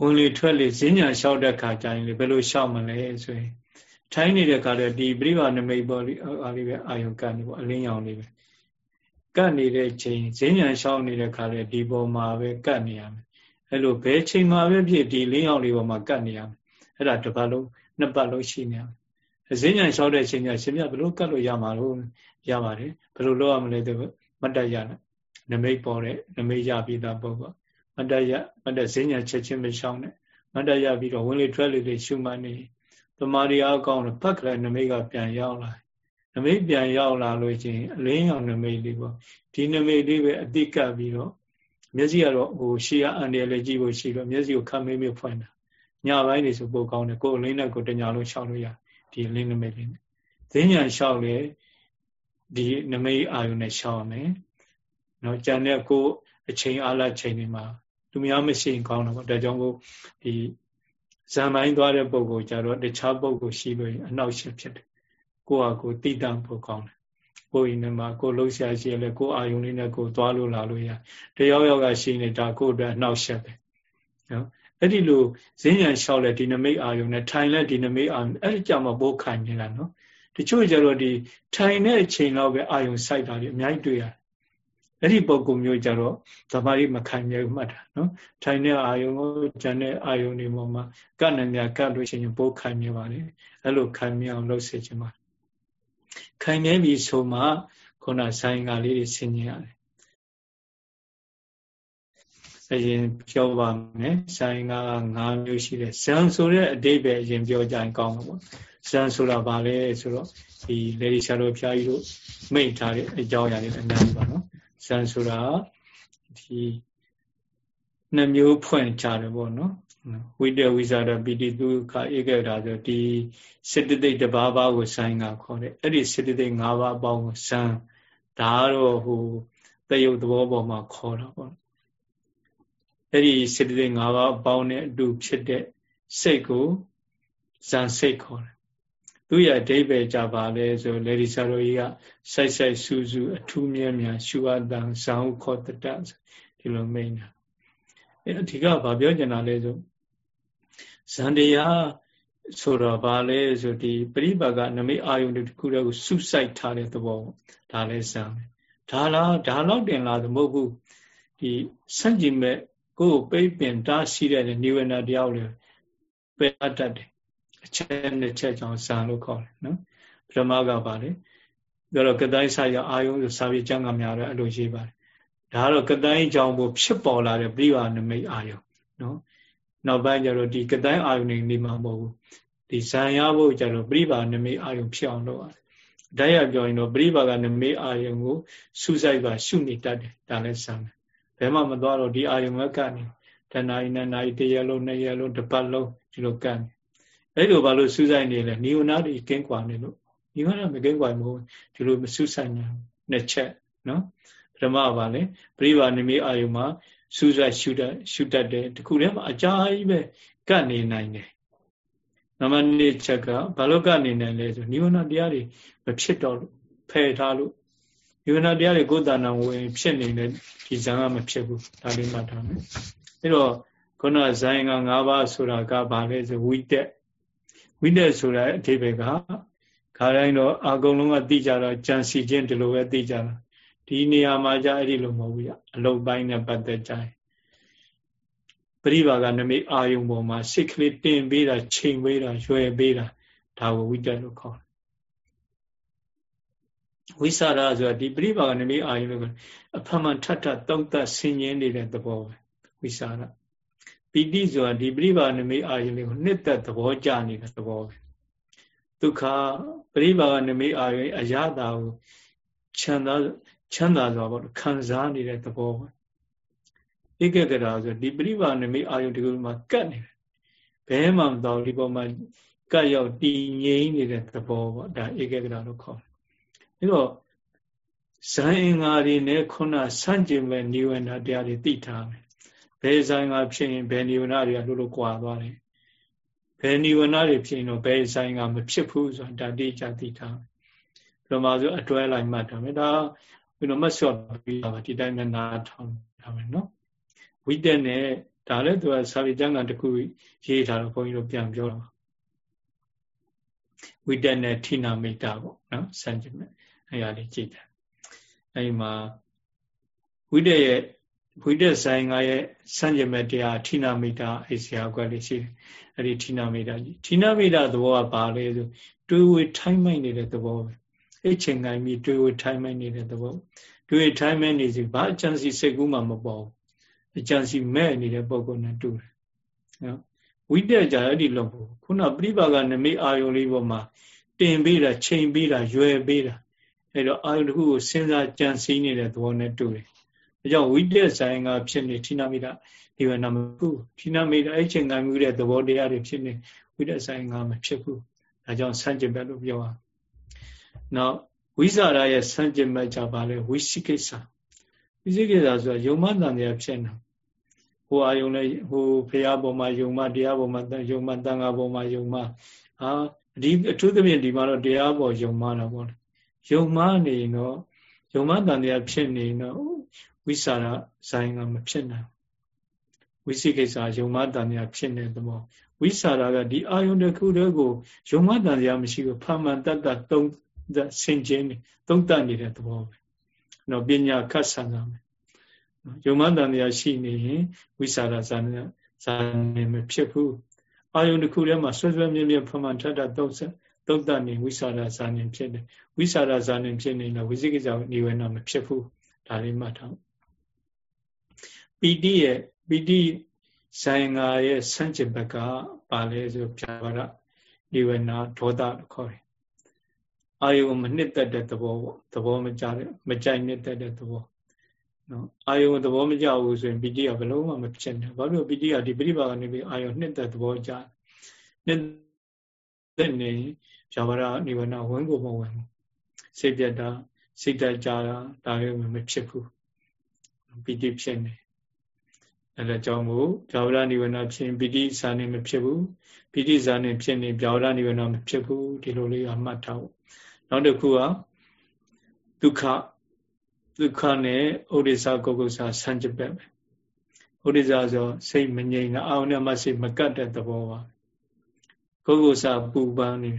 ဝင်လေထွက်လေဈဉ္ညာလျှောက်တဲ့ခါကျရင်လေဘယ်လိုလျှောက်မလဲဆိုရင်ထိုင်နေတဲ့ခါတည်းဒီပြိဗာနမိတ်ပေါ်လေးအားလေးပဲအာယုံကနေပေါ့အလင်းရောင်လေးပဲကတ်နေတဲ့ချိန်ဈဉ္ဉံလျှောက်နေတဲ့ခါလေဒီပေါ်မှာပဲကတ်နေရမယ် အဲ့လိုဘယ်ချိန်မှာပဲဖြစ်ဒီလင်းအောင်လေးပေါ်မှာကတ်နေရမယ်အဲ့ဒါတစ်ပတ်လုံးနှစ်ပတ်လုံးရှိနေရမယ်ဈဉ္ဉံလျှောက်တဲ့ချိန်ကျရှင်မြတ်ဘလို့ကတ်လို့ရမှာလို့ရပါတယ်ဘလို့လုပ်ရမလဲတဲ့မတ်တရနမိတ်ပေါ်တဲ့နမိတ်ရပြီးသားပုဂ္ဂိုလ်မတ်တရမတ်တဈဉ္ဉံချက်ချင်းမလျှောက်နဲ့မတ်တရပြီးတော့ဝင်လေထွက်လေလေးရှုမှတ်နေတမာရီအကောင်းတော့ဖတ်ကြတဲ့နမိတ်ကပြန်ရောက်လာနမိတ်ပြန်ရောက်လာလို့ချင်းအလင်းရောင်နမိတ်လေးပေါ့ဒီနမိတ်လေးပဲအတိကပ်ပြီးတော့ မျက်စိကတော့ဟိုရှေးကအန်တယ်လည်းကြည့်ဖို့ရှိလို့မျက်စိကိုခမ်းမေးမေးဖွင့်တာညပိုင်းနေဆိုပိုကောင်းတယ်ကိုယ်အလင်းနဲ့ကိုတညာလုံးရှောက်လို့ရဒီအလင်းနမိတ်လေးဈဉ္ညာရှောက်လေဒီနမိတ်အာယုနဲ့ရှောက်မယ်နော်ကြံတဲ့ကိုအချိန်အားလချိန်တွေမှာလူများမရှိရင်ကောင်းတော့ဒါကြောင့်ကိုဒီဇံပိုင်းသွားတဲ့ပုံကိုကြတော့တခြားပုံကိုရှိလို့အနောက်ရှင်းဖြစ်တယ်ကိုယ့်ဟာကိုယ်တိတံဖို့ကောင်းတယ် ကိုယ်ရင်ထဲမှာကိုယ်လှုပ်ရှားရှိလဲကိုယ်အာယုံလေးနဲ့ကိုယ်သွားလို့လာလို့ရတယောက်ယောက်ကရှိနေတာကိုယ်အတွက်အနောက်ရှက်ပဲနော်အဲ့ဒီလိုဈဉ္ဉံလျှောက်လဲဒီနမိတ်အာယုံနဲ့ထိုင်လဲဒီနမိတ်အာယုံအဲ့ဒီကြမှာပိုးခိုင်နေတာနော်တချို့ကျတော့ဒီထိုင်တဲ့အချိန်တော့ပဲအာယုံစိုက်တာတွေအများကြီးတွေ့ရတယ်အဲ့ဒီပုံကုမျိုးကြတော့သမာဓိမခံမြဲမှတ်တာနော်ထိုင်တဲ့အာယုံကိုဂျန်တဲ့အာယုံတွေပေါ်မှာကတ်နေမြကတ်လို့ရှိရင်ပိုးခံမြဲပါလေအဲ့လိုခံမြဲအောင်လုပ်စေချင်ပါ ခံမြဲပြီဆိုမှခုနဆိုင်ကလေးတွေဆင်ញရတယ်အရင်ပြောပါမယ်ဆိုင်က၅မျိုးရှိတယ်ဇံဆိုတဲ့အတိတ်ပဲအရင်ပြောကြရင်ကောင်းမှာပေါ့ဇံဆိုတာဘာလဲဆိုတော့ဒီလေဒီဆရာတော်ဖျားကြီးတို့မိတ်ထားတဲ့အကြောင်းအရာတွေအများကြီးပါနော်ဇံဆိုတာဒီနှမျိုးဖွင့်ကြတယ်ပေါ့နော် ဝိတ္တဝိဇာရပိတိဒုက္ခဧကရာဆိုဒီစေတသိက်တစ်ပါးပါးကိုဆိုင်ကခေါ်တယ်အဲ့ဒီစေတသိက်၅ပါးအပေါင်းကိုဇံဒါကတော့ဟိုတယုတ်သဘောပေါ်မှာခေါ်တာပေါ့အဲ့ဒီစေတသိက်၅ပါးအပေါင်းနဲ့အတူဖြစ်တဲ့စိတ်ကိုဇံစိတ်ခေါ်တယ်သူ့ရဲ့အဓိပ္ပာယ်ကြပါလဲဆိုလေဒီဆာရိုကြီးကစိုက်စိုက်စူးစူးအထူးမြဲမြံရှုအပ်တန်ဇံဥခေါ်တတဒီလိုမိန်တာအဲအဓိကဘာပြောချင်တာလဲဆို ဇန်တရားဆိုတော့ဘာလဲဆိုဒီပရိပါကနမိအာယုန်တခုတည်းကိုစုစိုက်ထားတဲ့သဘောဒါလဲဇန်ဒါလားဒါတော့တင်လားမဟုတ်ဘူးဒီစัจจิမဲ့ကိုယ်ပိတ်ပင်တားရှိတဲ့နိဝေနတရားကိုပယ်တတ်တယ်အချက်နဲ့ချက်ကြောင့်ဇန်လို့ခေါ်တယ်နော်ပထမကပါလေဒါတော့ကတိုင်းဆိုင်ရအာယုံဆိုစာပေကျမ်းကများတော့အဲ့လိုရေးပါတယ်ဒါကတော့ကတိုင်းကြောင့်ဘို့ဖြစ်ပေါ်လာတဲ့ပြိဝနမိတ်အာယုံနော်နော က်ပိုင်းကျတော့ဒီကတိုင်းအာယုန်နေနေမှာမဟုတ်ဘူးဒီဇံရဖို့ကျတော့ပြိပါနမိတ်အာယုန်ဖြစ်အောင်လုပ်ရတယ်တရားပြောရင်တော့ပြိပါကနမိတ်အာယုန်ကိုစူးစိုက်ပါရှုနေတတ်တယ်ဒါလည်းစမ်းတယ်ဘယ်မှမသွားတော့ဒီအာယုန်ကကနေတဏှာဤနဲ့နာဤတရလုံးနှစ်ရလုံးတစ်ပတ်လုံးဒီလိုကနေအဲ့လိုဘာလို့စူးစိုက်နေလဲနိဝနာတွေကင်းကွာနေလို့နိဝနာမကင်းကွာမဟုတ်ဒီလိုမစူးစိုက်ညာနှစ်ချက်နော်ပထမပါလေပြိပါနမိတ်အာယုန်မှာ စူးစိုက်ရှုတတ်ရှုတတ်တယ်တခုတည်းမှာအကြာကြီးပဲကတ်နေနိုင်တယ်နံပါတ်2ချက်ကဘာလို့ကနေနိုင်လဲဆိုနိဝရဏတရားတွေမဖြစ်တော့လို့ဖယ်ထားလို့နိဝရဏတရားတွေကိုယ်တဏ္ဍာဝင် ဖြစ်နေတဲ့ဒီဇံကမဖြစ်ဘူးဒါလေးမှတ်ထားမယ်အဲ့တော့ခုနဇိုင်းက၅ပါးဆိုတာကဘာလဲဆိုဝိတက်ဝိတက်ဆိုတာအဓိပ္ပာယ်ကခါတိုင်းတော့အကုန်လုံးကသိကြတော့ကြံစီခြင်းဒီလိုပဲသိကြတာ ဒီနေရာမှာじゃအဲ့ဒီလိုမဟုတ်ဘူးရအလုတ်ပိုင်းနဲ့ပတ်သက်ကြရင်ပရိပါကနမိတ်အာယုံပေါ်မှာစိတ်ကလေးတင်ပေးတာချိန်ပေးတာရွယ်ပေးတာဒါကိုဝိတ္တလို့ခေါ်တယ်ဝိသရာဆိုတာဒီပရိပါကနမိတ်အာယုံလို့အဖမှန်ထထတောက်တဆင်ញင်းနေတဲ့သဘောပဲဝိသရာပီတိဆိုတာဒီပရိပါနမိတ်အာယုံလေးကိုနှစ်သက်သဘောကြနေတဲ့သဘောပဲဒုက္ခပရိပါကနမိတ်အာယုံအရသာကိုချမ်းသာ ချမ်းသာစွာပေါ့ခံစားနေတဲ့သဘောပဲဧကဂရာဆိုဒီပရိပါဏမိအာယုဒီကုမှာကတ်နေတယ်ဘဲမှမတော့ဒီပေါ်မှာကတ်ရောက်တည်ငြိမ်နေတဲ့သဘောပေါ့ဒါဧကဂရာလို့ခေါ်တယ်အဲတော့ဇန်အင်္ဂါတွေနဲ့ခုနဆန့်ကျင်မဲ့နိဝရဏတရားတွေသိထားမယ်ဘယ်ဇန်ကဖြစ်ရင်ဘယ်နိဝရဏတွေကလို့လို့ကွာသွားတယ်ဘယ်နိဝရဏတွေဖြစ်ရင်တော့ဘယ်ဇန်ကမဖြစ်ဘူးဆိုတာဒါတိကျသိထားမယ်ဘယ်လိုမှဆိုအတွဲလိုက်မှတ်တာမယ်ဒါ ဘယ်လိုမှဆော့ပြီးတာဒီတိုင်းနဲ့နားထောင်တာမယ်နော်ဝိတက်နဲ့ဒါလည်းသူကစာပေကျမ်းကတခုရေးထားတော့ဘုန်းကြီးတို့ပြန်ပြောတော့ဝိတက်နဲ့ထိနာမိတာပေါ့နော်စံကျင်မဲ့အဲ့ဒါလေးကြည့်တယ်အဲ့မှာဝိတက်ရဲ့ဝိတက်ဆိုင်ကရဲ့စံကျင်မဲ့တရားထိနာမိတာအဲ့ဆရာကွက်လေးရှိတယ်အဲ့ဒီထိနာမိတာကြီးထိနာမိတာသဘောကဘာလဲဆိုတွေးဝေထိုင်းမိုက်နေတဲ့သဘောပဲ အဲ့ချိန်တိုင်းပြီးတွေးဝေထိုင်းမိုက်နေတဲ့သဘောတွေးထိုင်းမိုက်နေစီဘာအချမ်းစီစိတ်ကူးမှမပေါ်ဘူးအကြံစီမဲ့နေတဲ့ပုံကနဲ့တူတယ်နော်ဝိတက်ကြအဲ့ဒီလို့ခုနပြိပါကနမိအာယုံလေးပေါ်မှာတင်ပေးတာချိန်ပေးတာရွယ်ပေးတာအဲ့တော့အာယုံတစ်ခုကိုစဉ်းစားကြံစည်နေတဲ့သဘောနဲ့တူတယ်ဒါကြောင့်ဝိတက်ဆိုင်ကဖြစ်နေဌိနမိတာဒီဝနာမခုဌိနမိတာအဲ့ချိန်ကမှုတဲ့သဘောတရားတွေဖြစ်နေဝိတက်ဆိုင်ကမဖြစ်ဘူးဒါကြောင့်ဆန့်ကျင်ဘက်လို့ပြောရ နောက်ဝိဇာရရဲ့ဆန့်ကျင်ဘက်ကြပါလေဝိသိကိစ္စဝိသိကိစ္စဆိုတာယုံမတန်တရားဖြစ်နေဟိုအာယုံနဲ့ဟိုဖရာပေါ်မှာယုံမတရားပေါ်မှာယုံမတန်ခါပေါ်မှာယုံမဟာဒီအထူးသဖြင့်ဒီမှာတော့တရားပေါ်ယုံမတာပေါ့ယုံမနေတော့ယုံမတန်တရားဖြစ်နေတော့ဝိစာရဇိုင်းကမဖြစ်နိုင်ဝိသိကိစ္စယုံမတန်တရားဖြစ်နေတဲ့ဘောဝိစာရကဒီအာယုန်တစ်ခုတည်းကိုယုံမတန်တရားမရှိဘူးဖာမန်တတ္တ ဆင်ခြင်းသုံးတတ်နေတဲ့သဘောပဲ နော်ပညာခတ်ဆန်တာမယ်ယုံမတန်တရားရှိနေရင်ဝိสารဇာနေဇာနေမဖြစ်ဘူးအာယုန်တစ်ခုထဲမှာဆွဲဆွဲမြဲမြဲဖမှန်ထထသုံးဆက်သုံးတတ်နေဝိสารဇာနေဖြစ်တယ်ဝိสารဇာနေဖြစ်နေတော့ဝိသိကိစ္စနိဝေနမဖြစ်ဘူးဒါလေးမှတ်ထားပီတိရဲ့ပီတိဆိုင်ငါရဲ့ဆန့်ကျင်ဘက်ကပါလဲဆိုပြပါရနိဝေနဒေါသလို့ခေါ်တယ် အာယုံမနှစ်သက်တဲ့သဘောပေါ့သဘောမကြတဲ့မကြိုက်နှစ်သက်တဲ့သဘောနော်အာယုံသဘောမကြဘူးဆိုရင်ပီတိကဘယ်လုံးမှမဖြစ်နဲ့ဘာလို့ပီတိကဒီပရိပါကနေပြီးအာယုံနှစ်သက်သဘောကြနှစ်သက်နေဇာဝရနိဗ္ဗာန်ဝင်ကိုမဝင်ဘူးစိတ်ပြတ်တာစိတ်တကြတာဒါလည်းမဖြစ်ဘူးပီတိဖြစ်နေအဲဒါကြောင့်မို့ဇာဝရနိဗ္ဗာန်ဖြစ်ပီတိစာနေမဖြစ်ဘူးပီတိစာနေဖြစ်နေဇာဝရနိဗ္ဗာန်မဖြစ်ဘူးဒီလိုလေးအမှတ်ထားဖို့ နောက်တစ်ခုကဒုက္ခဒုက္ခနဲ့ဥဒိစ္စကုက္ကုစာဆန့်ကျင်ဘက်ပဲဥဒိစ္စဆိုစိတ်မငြိမ်တာအာရုံနဲ့မှစိတ်မကတ်တဲ့သဘောပါကုက္ကုစာပူပန်းနေ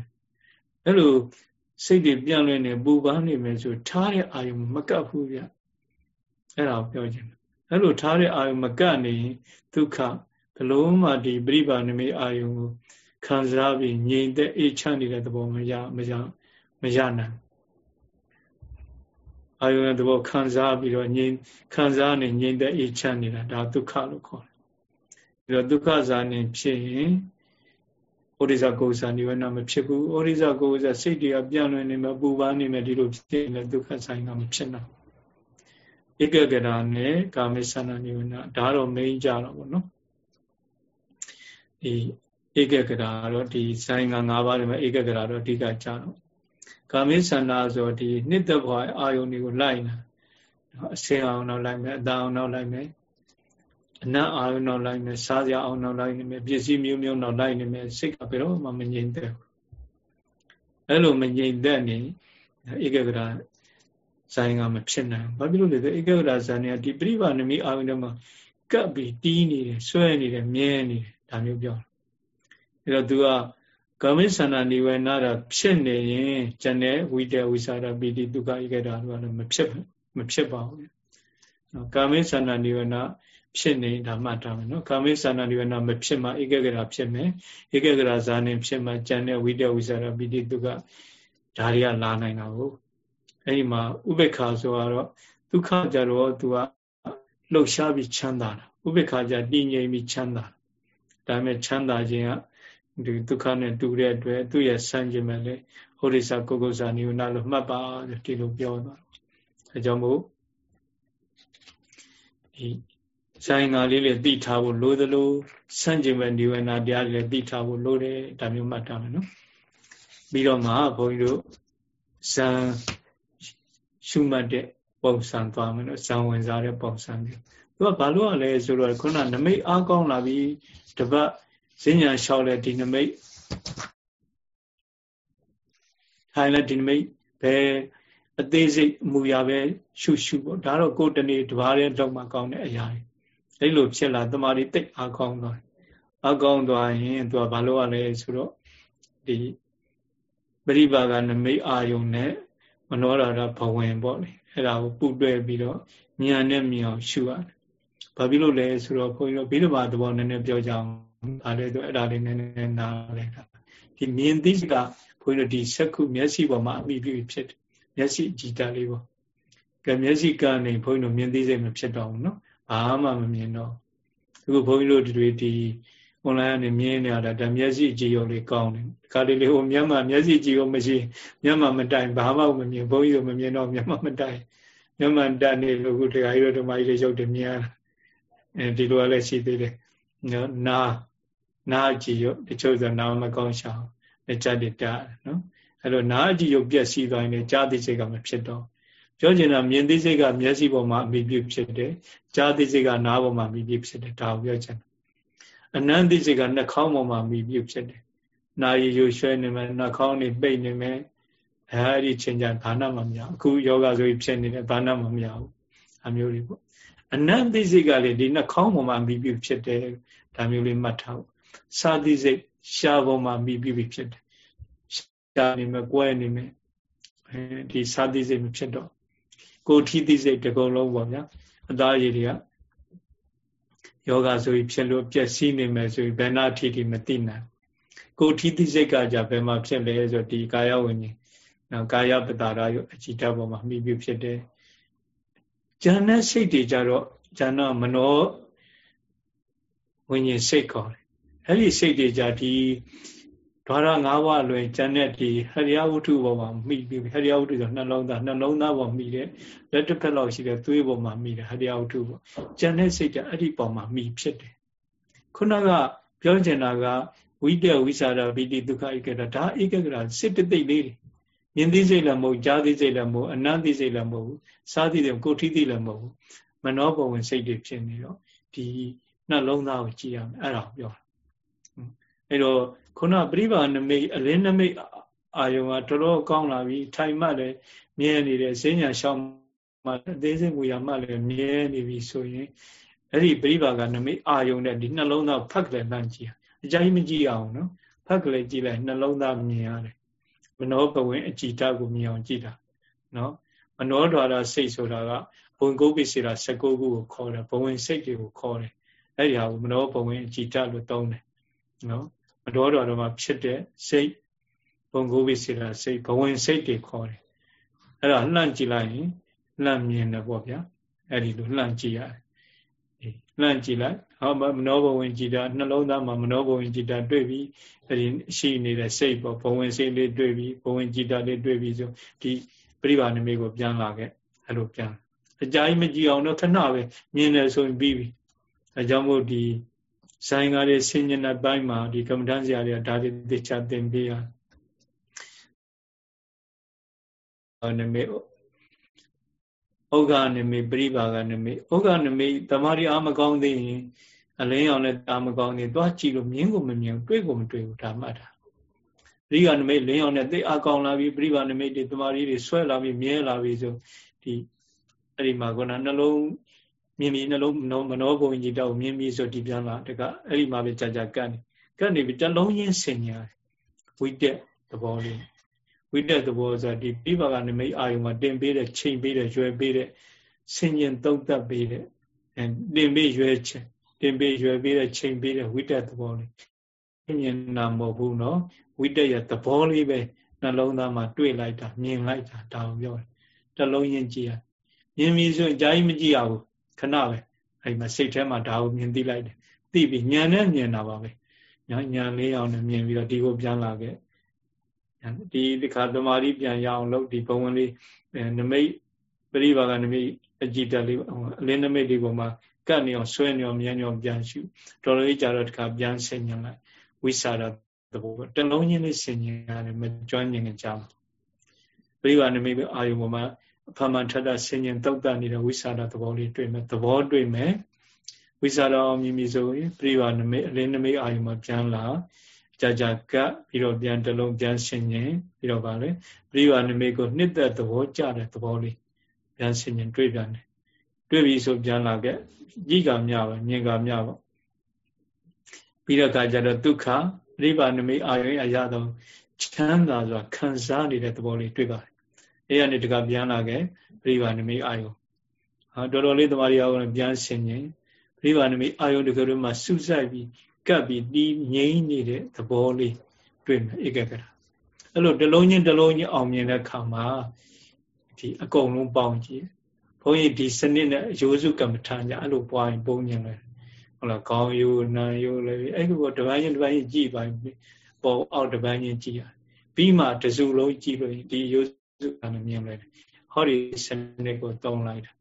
အဲ့လိုစိတ်တွေပြန့်လွင့်နေပူပန်းနေမယ်ဆိုထားတဲ့အာယုံမကတ်ဘူးဗျအဲ့ဒါကိုပြောချင်တယ်အဲ့လိုထားတဲ့အာယုံမကတ်နေဒုက္ခဘလုံးမှဒီပြိပါနမိအာယုံကိုခံစားပြီးငြိမ်သက်အေးချမ်းနေတဲ့သဘောမရမရ မရနိုင်အာယုံတဲ့ဘောခံစားပြီးတော့ငြိမ်ခံစားနေငြိမ်သက်အေးချမ်းနေတာဒါဒုက္ခလို့ခေါ်တယ်ပြီးတော့ဒုက္ခဇာနေဖြစ်ရင်ဩရိဇကိုဇာနိဝရဏမဖြစ်ဘူးဩရိဇကိုဇာစိတ်တွေကပြန့်လွင်နေမှာပူပန်းနေမှာဒီလိုဖြစ်နေဒုက္ခဆိုင်ကမဖြစ်နိုင်ဧကဂရာနဲ့ကာမေသနာနိဝရဏဒါတော့မိန်ကြတော့ဗောနော်ဒီဧကဂရာတော့ဒီဆိုင်က၅ပါးတွေမှာဧကဂရာတော့အဓိကကြတော့ ကာမိဆန္ဒဆိုဒီနှစ်သက်ဘွားအာယုန်တွေကိုလိုက်နေအစင်အောင်တော့လိုက်မယ်အတန်အောင်တော့လိုက်မယ်အနတ်အာယုန်တော့လိုက်မယ်စားစရာအောင်တော့လိုက်နေမယ်ပစ္စည်းမျိုးမျိုးတော့လိုက်နေမယ်စိတ်ကဘယ်တော့မှမငြိမ်သက်ဘူးအဲ့လိုမငြိမ်သက်နေဧကဂရဇိုင်းကမဖြစ်နိုင်ဘာဖြစ်လို့လဲဆိုဧကဂရဇိုင်းကဒီပြိပါနမိအာယုန်တွေမှာကပ်ပြီးတီးနေတယ်ဆွဲနေတယ်မြဲနေတယ်ဒါမျိုးပြောတယ်အဲ့တော့ तू က ကာမိသန္တာနိဝေနတာဖြစ်နေရင်ကျန်တဲ့ဝိတဝိသရာပိတိဒုက္ခဧကတာတို့ကတော့မဖြစ်မဖြစ်ပါဘူးနော်ကာမိသန္တာနိဝေနဖြစ်နေတာမှတ်ထားမယ်နော်ကာမိသန္တာနိဝေနမဖြစ်မှဧကဂရာဖြစ်မယ်ဧကဂရာဇာနေဖြစ်မှကျန်တဲ့ဝိတဝိသရာပိတိဒုက္ခဒါတွေကလာနိုင်တာကိုအဲဒီမှာဥပေက္ခဆိုတော့ဒုက္ခကြတော့သူကလှုပ်ရှားပြီးချမ်းသာတာဥပေက္ခကြတည်ငြိမ်ပြီးချမ်းသာဒါပေမဲ့ချမ်းသာခြင်းက ဒီဒုက္ခနဲ့တူတဲ့အတွက်သူ့ရဲ့ဆန့်ကျင်မဲ့လေဟောရိစာကုက္ကုစာနိဝနာလို့မှတ်ပါဒီလိုပြောသွားအဲကြောင့်မို့ဒီဆိုင်ငါလေးလေးသိထားဖို့လိုသလိုဆန့်ကျင်မဲ့နိဝနာတရားတွေလည်းသိထားဖို့လိုတယ်ဒါမျိုးမှတ်ထားမယ်နော်ပြီးတော့မှဘုန်းကြီးတို့ဇံရှုမှတ်တဲ့ပုံစံသွားမယ်နော်ဇံဝင်စားတဲ့ပုံစံမျိုးသူကဘာလို့လဲဆိုတော့ခုနနမိတ်အားကောင်းလာပြီတပတ် ဈဉ္ညာလျှောက်လဲဒီနမိတ်ထိုင်လဲဒီနမိတ်ဘယ်အသေးစိတ်အမူအရာပဲရှုရှုပေါ့ဒါတော့ကိုယ်တနေ့တပါးတဲ့တော့မှကောင်းတဲ့အရာတွေအဲ့လိုဖြစ်လာတမာရီတိတ်အားကောင်းသွားအားကောင်းသွားရင်သူကဘာလို့ရလဲဆိုတော့ဒီပရိပါကနမိတ်အာယုံနဲ့မနောရာဓဘဝင်ပေါ့လေအဲ့ဒါကိုပူတွဲပြီးတော့ဉာဏ်နဲ့မြင်အောင်ရှုရတယ်ဘာဖြစ်လို့လဲဆိုတော့ခွန်ကြီးတို့ဘိဓမာသဘောနည်းနည်းပြောကြအောင် ဒါလည်းတော့အဲ့ဒါလေးနည်းနည်းနားလဲတာဒီမြင်သိကဘုန်းကြီးတို့ဒီစက္ခုမျက်စိပေါ်မှာအမိပြုဖြစ်တယ်မျက်စိကြည်တာလေးပေါ့ကဲမျက်စိကနေဘုန်းကြီးတို့မြင်သိစိတ်မဖြစ်တော့ဘူးနော်ဘာမှမမြင်တော့အခုဘုန်းကြီးတို့ဒီတွေဒီ online ကနေမြင်နေရတာဒါမျက်စိကြည်ရောလေးကောင်းတယ်ခါလေးလေးဟိုမြန်မာမျက်စိကြည်ရောမရှိမြန်မာမတိုင်ဘာမှမမြင်ဘုန်းကြီးတို့မမြင်တော့မြန်မာမတိုင်မြန်မာတန်နေလို့အခုတရားကြီးတို့ဓမ္မကြီးတွေရုပ်တယ်မြင်ရတာအဲဒီလိုလည်းရှိသေးတယ်နော်နာ နာကြည့်ရုပ်တချို့ဆိုနာမကောင်းရှောင်လက်ချက်တွေတာနော်အဲ့လိုနာကြည့်ရုပ်ပြက်စီးသွားရင်ကြားသိစိတ်ကမဖြစ်တော့ပြောချင်တာမြင်သိစိတ်ကမျက်စိပေါ်မှာအမိပြုဖြစ်တယ်ကြားသိစိတ်ကနားပေါ်မှာအမိပြုဖြစ်တယ်ဒါကိုပြောချင်တယ်အနန္တိစိတ်ကနှာခေါင်းပေါ်မှာအမိပြုဖြစ်တယ်နာရီရွှဲနေမယ်နှာခေါင်းနေပိတ်နေမယ်အဲဒီချင်းကြဘာနာမှမရအခုယောဂဆိုပြီးဖြစ်နေတယ်ဘာနာမှမရဘူးအမျိုးတွေပေါ့အနန္တိစိတ်ကလေဒီနှာခေါင်းပေါ်မှာအမိပြုဖြစ်တယ်ဒါမျိုးလေးမှတ်ထားဖို့ စာတိစိတ်ရှားပေါ်မှာမိပြီးပြီဖြစ်တယ်ရှားနေမယ်၊ကွဲနေမယ်အဲဒီစာတိစိတ်မဖြစ်တော့ကိုထီသိစိတ်တစ်ကုန်လုံးပေါ့ဗျာအသားရည်တွေကယောဂဆိုပြီးဖြစ်လို့ပျက်စီးနေမယ်ဆိုပြီးဘယ်နာထီထီမသိနိုင်ကိုထီသိစိတ်ကကြဘယ်မှာဖြစ်လဲဆိုဒီကာယဝိညာဉ်နော်ကာယပတာရယအကြည်တတ်ပေါ်မှာမိပြုဖြစ်တယ်ဉာဏ်နဲ့စိတ်တွေကြတော့ဉာဏ်မနောဝိညာဉ်စိတ်ခေါ်တယ် အဲ့ဒီစိတ်တွေကြဒီဓာရ၅ပါးလွင်ဉာဏ်နဲ့ဒီဟရိယဝတ္ထုပေါ်မှာမိပြီးဟရိယဝတ္ထုဆိုနှလုံးသားနှလုံးသားပေါ်မိတယ်လက်တစ်ဖက်လောက်ရှိတဲ့သွေးပေါ်မှာမိတယ်ဟရိယဝတ္ထုပေါ်ဉာဏ်နဲ့စိတ်ကအဲ့ဒီပေါ်မှာမိဖြစ်တယ်ခုနကပြောချင်တာကဝိတ္တဝိသရာဗိတိဒုက္ခဧကတာဒါဧကကရာစစ်တသိက်လေးတွေမြင်သိစိတ်လည်းမဟုတ်ကြားသိစိတ်လည်းမဟုတ်အနန္တိစိတ်လည်းမဟုတ်ဘူးစားသိတယ်ကိုထိသိလည်းမဟုတ်ဘူးမနောဘဝင်စိတ်တွေဖြစ်နေတော့ဒီနှလုံးသားကိုကြည့်ရမယ်အဲ့ဒါကိုပြောတာ အဲ့တော့ခုနပြိပါနမိတ်အလင်းနမိတ်အာယုံကတော်တော်ကောင်းလာပြီထိုင်မှလည်းမြဲနေတယ်ဈဉ္ညာရှောင်းမှအသေးစိတ်မူရမှလည်းမြဲနေပြီဆိုရင်အဲ့ဒီပြိပါကနမိတ်အာယုံနဲ့ဒီနှလုံးသားဖတ်ကလေးလမ်းကြည့်အကြိုက်မကြည့်အောင်နော်ဖတ်ကလေးကြည့်လိုက်နှလုံးသားမြင်ရတယ်မနောပဝင်အကြည်ဓာတ်ကိုမြင်အောင်ကြည့်တာနော်မနောဓာရစိတ်ဆိုတာကဘုံကုတ်ပိစေတာ16ခုကိုခေါ်တယ်ဘဝင်စိတ်တွေကိုခေါ်တယ်အဲ့ဒီဟာကိုမနောဘဝင်အကြည်ဓာတ်လို့သုံးတယ်နော် မနောဓာရမှာဖြစ်တဲ့စိတ်ဘုံကုတ်ပိစေတာစိတ်ဘဝင်စိတ်တွေခေါ်တယ်အဲ့ဒါလှမ်းကြည့်လိုက်ရင်လှမ်းမြင်တယ်ပေါ့ဗျာအဲ့ဒီလိုလှမ်းကြည့်ရတယ်လှမ်းကြည့်လိုက်ဟောမနောဘဝင်ကြည်တာနှလုံးသားမှာမနောဘဝင်ကြည်တာတွေ့ပြီးအဲဒီရှိနေတဲ့စိတ်ပေါ့ဘဝင်စိတ်လေးတွေ့ပြီးဘဝင်ကြည်တာလေးတွေ့ပြီးဆိုဒီပြိပါနမိကိုပြန်လာခဲ့အဲ့လိုပြန်အကြိုင်းမကြည့်အောင်တော့ခဏပဲမြင်တယ်ဆိုရင်ပြီးပြီအဲကြောင့်မို့ဒီ ဆိုင်ကားလေးဆင်ញတဲ့ဘိုင်းမှာဒီကမ္မဋ္ဌာန်းဆရာတွေကဒါတွေသိချသင်ပေးရနမိဩဃနမိပရိပါကနမိဩဃနမိတမာရီအာမကောင်းသေးရင်အလင်းရောင်နဲ့တာမကောင်းသေးသွားကြည့်လို့မြင်ကိုမမြင်တွေ့ကိုမတွေ့ဘူးဒါမှတ်တာပရိပါနမိလင်းရောင်နဲ့သိအကောင်လာပြီးပရိပါနမိတွေတမာရီတွေဆွဲလာပြီးမြဲလာပြီးဆိုဒီအဲ့ဒီမှာကနှလုံး မြင်ပြီးနှလုံးမနောဘုံကြီးတော့မြင်ပြီးဆိုဒီပြန်လာတကအဲ့ဒီမှာပဲကြာကြာကတ်နေကတ်နေပြီးတလုံးချင်းဆင်ညာဝိတက်သဘောလေးဝိတက်သဘောဆိုဒီပြပါကနမိတ်အာယုံမှာတင်ပေးတဲ့ချိန်ပေးတဲ့ရွယ်ပေးတဲ့ဆင်ញင်သုံးသက်ပေးတဲ့တင်ပေးရွယ်ချက်တင်ပေးရွယ်ပေးတဲ့ချိန်ပေးတဲ့ဝိတက်သဘောလေးမြင်တာမဟုတ်ဘူးနော်ဝိတက်ရဲ့သဘောလေးပဲနှလုံးသားမှာတွေ့လိုက်တာမြင်လိုက်တာဒါကိုပြောတယ်တလုံးရင်ကြည့်ရမြင်ပြီဆိုရင်ကြာကြီးမကြည့်ရဘူး ခဏပဲအဲ့မှာစိတ်ထဲမှာဒါကိုမြင်သိလိုက်တယ်သိပြီညံနဲ့မြင်တာပါပဲညာညာလေးအောင်နဲ့မြင်ပြီးတော့ဒီကိုပြန်လာခဲ့ဒီဒီခါသမာဓိပြန်ရအောင်လုပ်ဒီဘဝင်လေးနမိတ်ပရိပါကနမိတ်အကြည်တက်လေးအလင်းနမိတ်ဒီပေါ်မှာကတ်နေအောင်ဆွဲနေအောင်မြန်နေအောင်ပြန်ရှုတော်တော်လေးကြာတော့တခါပြန်ဆင်ញံလိုက်ဝိစာရသဘောတလုံးချင်းလေးဆင်ញံရတယ်မကျွမ်းကျင်ကြဘူးပရိပါနမိတ်အာယုံပေါ်မှာ အဖမှန်ထထဆင်ញံတောက်တနေတဲ့ဝိစာရသဘောလေးတွေ့မယ်သဘောတွေ့မယ်ဝိစာရအောင်မြင်ပြီဆိုရင်ပရိပါနမိတ်အလင်းနမိတ်အာယုံမှာပြန်လာကြာကြာကပ်ပြီးတော့ပြန်တလုံးပြန်ဆင်ញင်ပြီးတော့ဗာလေပရိပါနမိတ်ကိုနှစ်သက်သဘောကြတဲ့သဘောလေးပြန်ဆင်ញင်တွေ့ပြန်တယ်တွေ့ပြီဆိုပြန်လာခဲ့ကြည်ကမြပါမြင်ကမြပါပြီးတော့ကကြတော့ဒုက္ခပရိပါနမိတ်အာရုံအရတော့ချမ်းသာစွာခံစားနေတဲ့သဘောလေးတွေ့ပါတယ် အဲ့ရနေတကပြန်လာခဲ့ပရိပါနမိတ်အာယုဟာတော်တော်လေးတမာရီအောင်ပြန်ဆင်ញင်ပရိပါနမိတ်အာယုတကယ်လို့မှစုစိုက်ပြီးကပ်ပြီးတီးငိမ့်နေတဲ့သဘောလေးတွေ့မယ်ဧကကရာအဲ့လိုတလုံးချင်းတလုံးချင်းအောင်မြင်တဲ့ခါမှာဒီအကုန်လုံးပေါင်းကြည့်ဘုန်းကြီးဒီစနစ်နဲ့အယိုးစုကမ္မထာညာအဲ့လိုပွားရင်ပုံမြင်တယ်ဟုတ်လားခေါင်းယိုးနာယိုးလည်းအဲ့ဒီကတပိုင်းချင်းတပိုင်းချင်းကြည့်ပါပေါ်အောက်တပိုင်းချင်းကြည့်ရပြီးမှတစုလုံးကြည့်လို့ဒီယိုး စုကလည်းမြင်လိုက်ဟောဒီစနစ်ကိုတုံးလိုက်တာ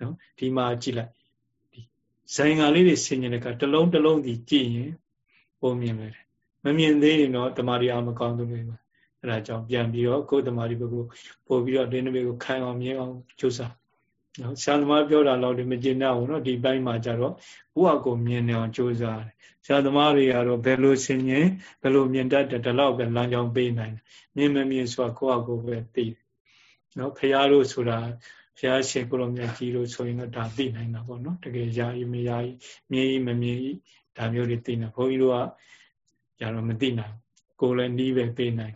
နော်ဒီမှာကြည့်လိုက်ဇိုင်ငါလေးတွေဆင်ញင်တဲ့ကတလုံးတလုံးဒီကြည့်ရင်ပုံမြင်မယ်မမြင်သေးရင်တော့တမာရီအောင်မကောင်းဘူးလေအဲဒါကြောင့်ပြန်ပြီးတော့ကိုယ်တမာရီဘက်ကိုပို့ပြီးတော့ဒင်းနဘေကိုခိုင်အောင်မြင်အောင်ကြိုးစားနော်ဆရာသမားပြောတာတော့ဒီမကျင်တော့ဘူးနော်ဒီဘက်မှာကြတော့ဘုရားကိုမြင်နေအောင်ကြိုးစားတယ်ဆရာသမားတွေကတော့ဘယ်လိုဆင်ញင်ဘယ်လိုမြင်တတ်တယ်ဒီလောက်ပဲလမ်းကြောင်းပေးနိုင်တယ်မြင်မမြင်ဆိုတာကိုယ့်အကိုပဲသိတယ် နော်ဖရာတို့ဆိုတာဘုရားရှင်ကိုလိုမြတ်ကြီးလို့ဆိုရင်တော့ဒါသိနိုင်တာပေါ့နော်တကယ်ယာယီမယာယီမြင်မမြင်ဒါမျိုးတွေသိနေဘုန်းကြီးတို့ကကြာတော့မသိနိုင်ကိုယ်လည်းနီးပဲပေးနိုင်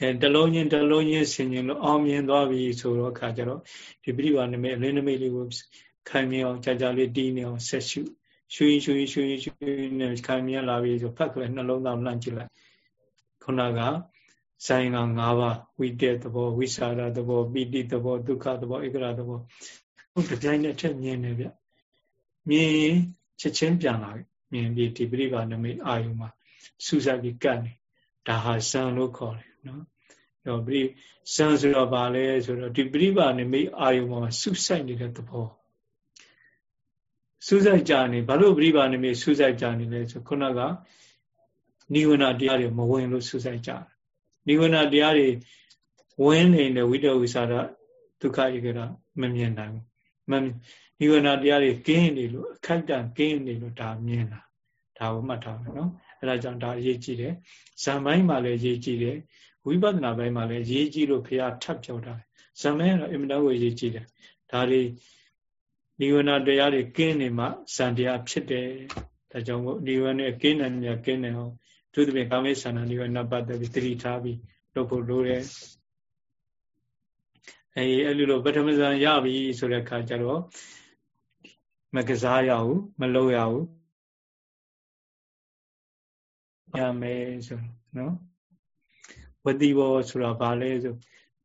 အဲတလုံးချင်းတလုံးချင်းဆင်ញင်လို့အောင်မြင်သွားပြီဆိုတော့ခါကျတော့ဒီပြိပါနမိတ်အလင်းနမိတ်လေးကိုခံမြင်အောင်ကြာကြာလေးတီးနေအောင်ဆက်ရှုရှူရင်ရှူရင်ရှူရင်ရှူရင်နဲ့ခံမြင်လာပြီဆိုဖတ်ကလေးနှလုံးသားလှမ်းကြည့်လိုက်ခုနက ဆိုင်က၅ပါးဝိတက်သဘောဝိစာရသဘောပိဋိသဘောဒုက္ခသဘောဧကရသဘောဟုတ်တပြိုင်နက်ထက်မြင်နေဗျမြင်ချက်ချင်းပြန်လာပြီမြင်ပြီးဒီပြိပါနမိတ်အာယုမှာစူးစိုက်ပြီးကတ်နေဒါဟာစံလို့ခေါ်တယ်နော်တော့ပြိစံဆိုတော့ဗာလဲဆိုတော့ဒီပြိပါနမိတ်အာယုမှာစူးစိုက်နေတဲ့သဘောစူးစိုက်ကြနေဘာလို့ပြိပါနမိတ်စူးစိုက်ကြနေလဲဆိုခုနကနိဝရဏတရားတွေမဝင်လို့စူးစိုက်ကြတယ် နိဝရဏတရားတွေဝင်နေတဲ့ဝိတဝိသရဒုက္ခဧကရမမြင်နိုင်ဘူးမနိဝရဏတရားတွေကင်းနေလို့အခိုက်အတန့်ကင်းနေလို့ဒါမြင်တာဒါကိုမှတ်ထားမယ်နော်အဲဒါကြောင့်ဒါအရေးကြီးတယ်ဇံပိုင်းမှာလည်းအရေးကြီးတယ်ဝိပဿနာပိုင်းမှာလည်းအရေးကြီးလို့ဘုရားထပ်ပြောတာဇံပိုင်းကတော့အင်မတန်ကိုအရေးကြီးတယ်ဒါတွေနိဝရဏတရားတွေကင်းနေမှဇံတရားဖြစ်တယ်ဒါကြောင့်မို့နိဝရဏနဲ့ကင်းနေမြကင်းနေအောင် သူသဖြင့်ကာမေသန္တာနိဝရဏပတ်သက်ပြီးတတိထားပြီးလုပ်ဖို့လိုတယ်အဲအဲ့လိုလိုပထမဇန်ရပြီဆိုတဲ့အခါကျတော့မကစားရဘူးမလုပ်ရဘူးရမယ်ဆိုနော်ဝတိဘောဆိုတာဘာလဲဆို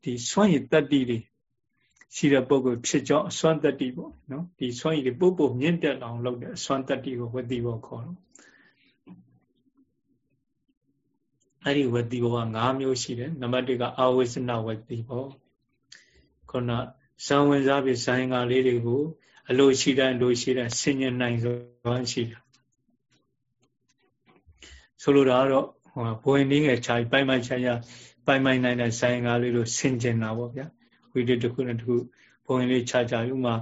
ဒီစွန့်ရည်တတ္တိတွေရှိတဲ့ပုဂ္ဂိုလ်ဖြစ်ကြောင်းအစွမ်းတတ္တိပေါ့နော်ဒီစွန့်ရည်တွေပုပ်ပုပ်မြင့်တက်အောင်လုပ်တဲ့အစွမ်းတတ္တိကိုဝတိဘောခေါ်တော့ အဲ့ဒီဝတိဘောက၅မျိုးရှိတယ်နံပါတ်၁ကအာဝိစနဝတိဘောခုနဇံဝင်စားပြီးဇိုင်းကားလေးတွေကို အလိုရှိတိုင်းလိုရှိတိုင်းဆင်ញင်နိုင်စွမ်းရှိတယ်ဆိုလိုတာကတော့ဟိုဘဝင်နည်းငယ်ခြားပိုင်ပိုင်ခြားခြားပိုင်ပိုင်နိုင်တဲ့ဇိုင်းကားလေးလိုဆင်ကျင်တာပေါ့ဗျာဝိတ္တတစ်ခုနဲ့တစ်ခုဘဝင်လေးခြားခြားဥမာ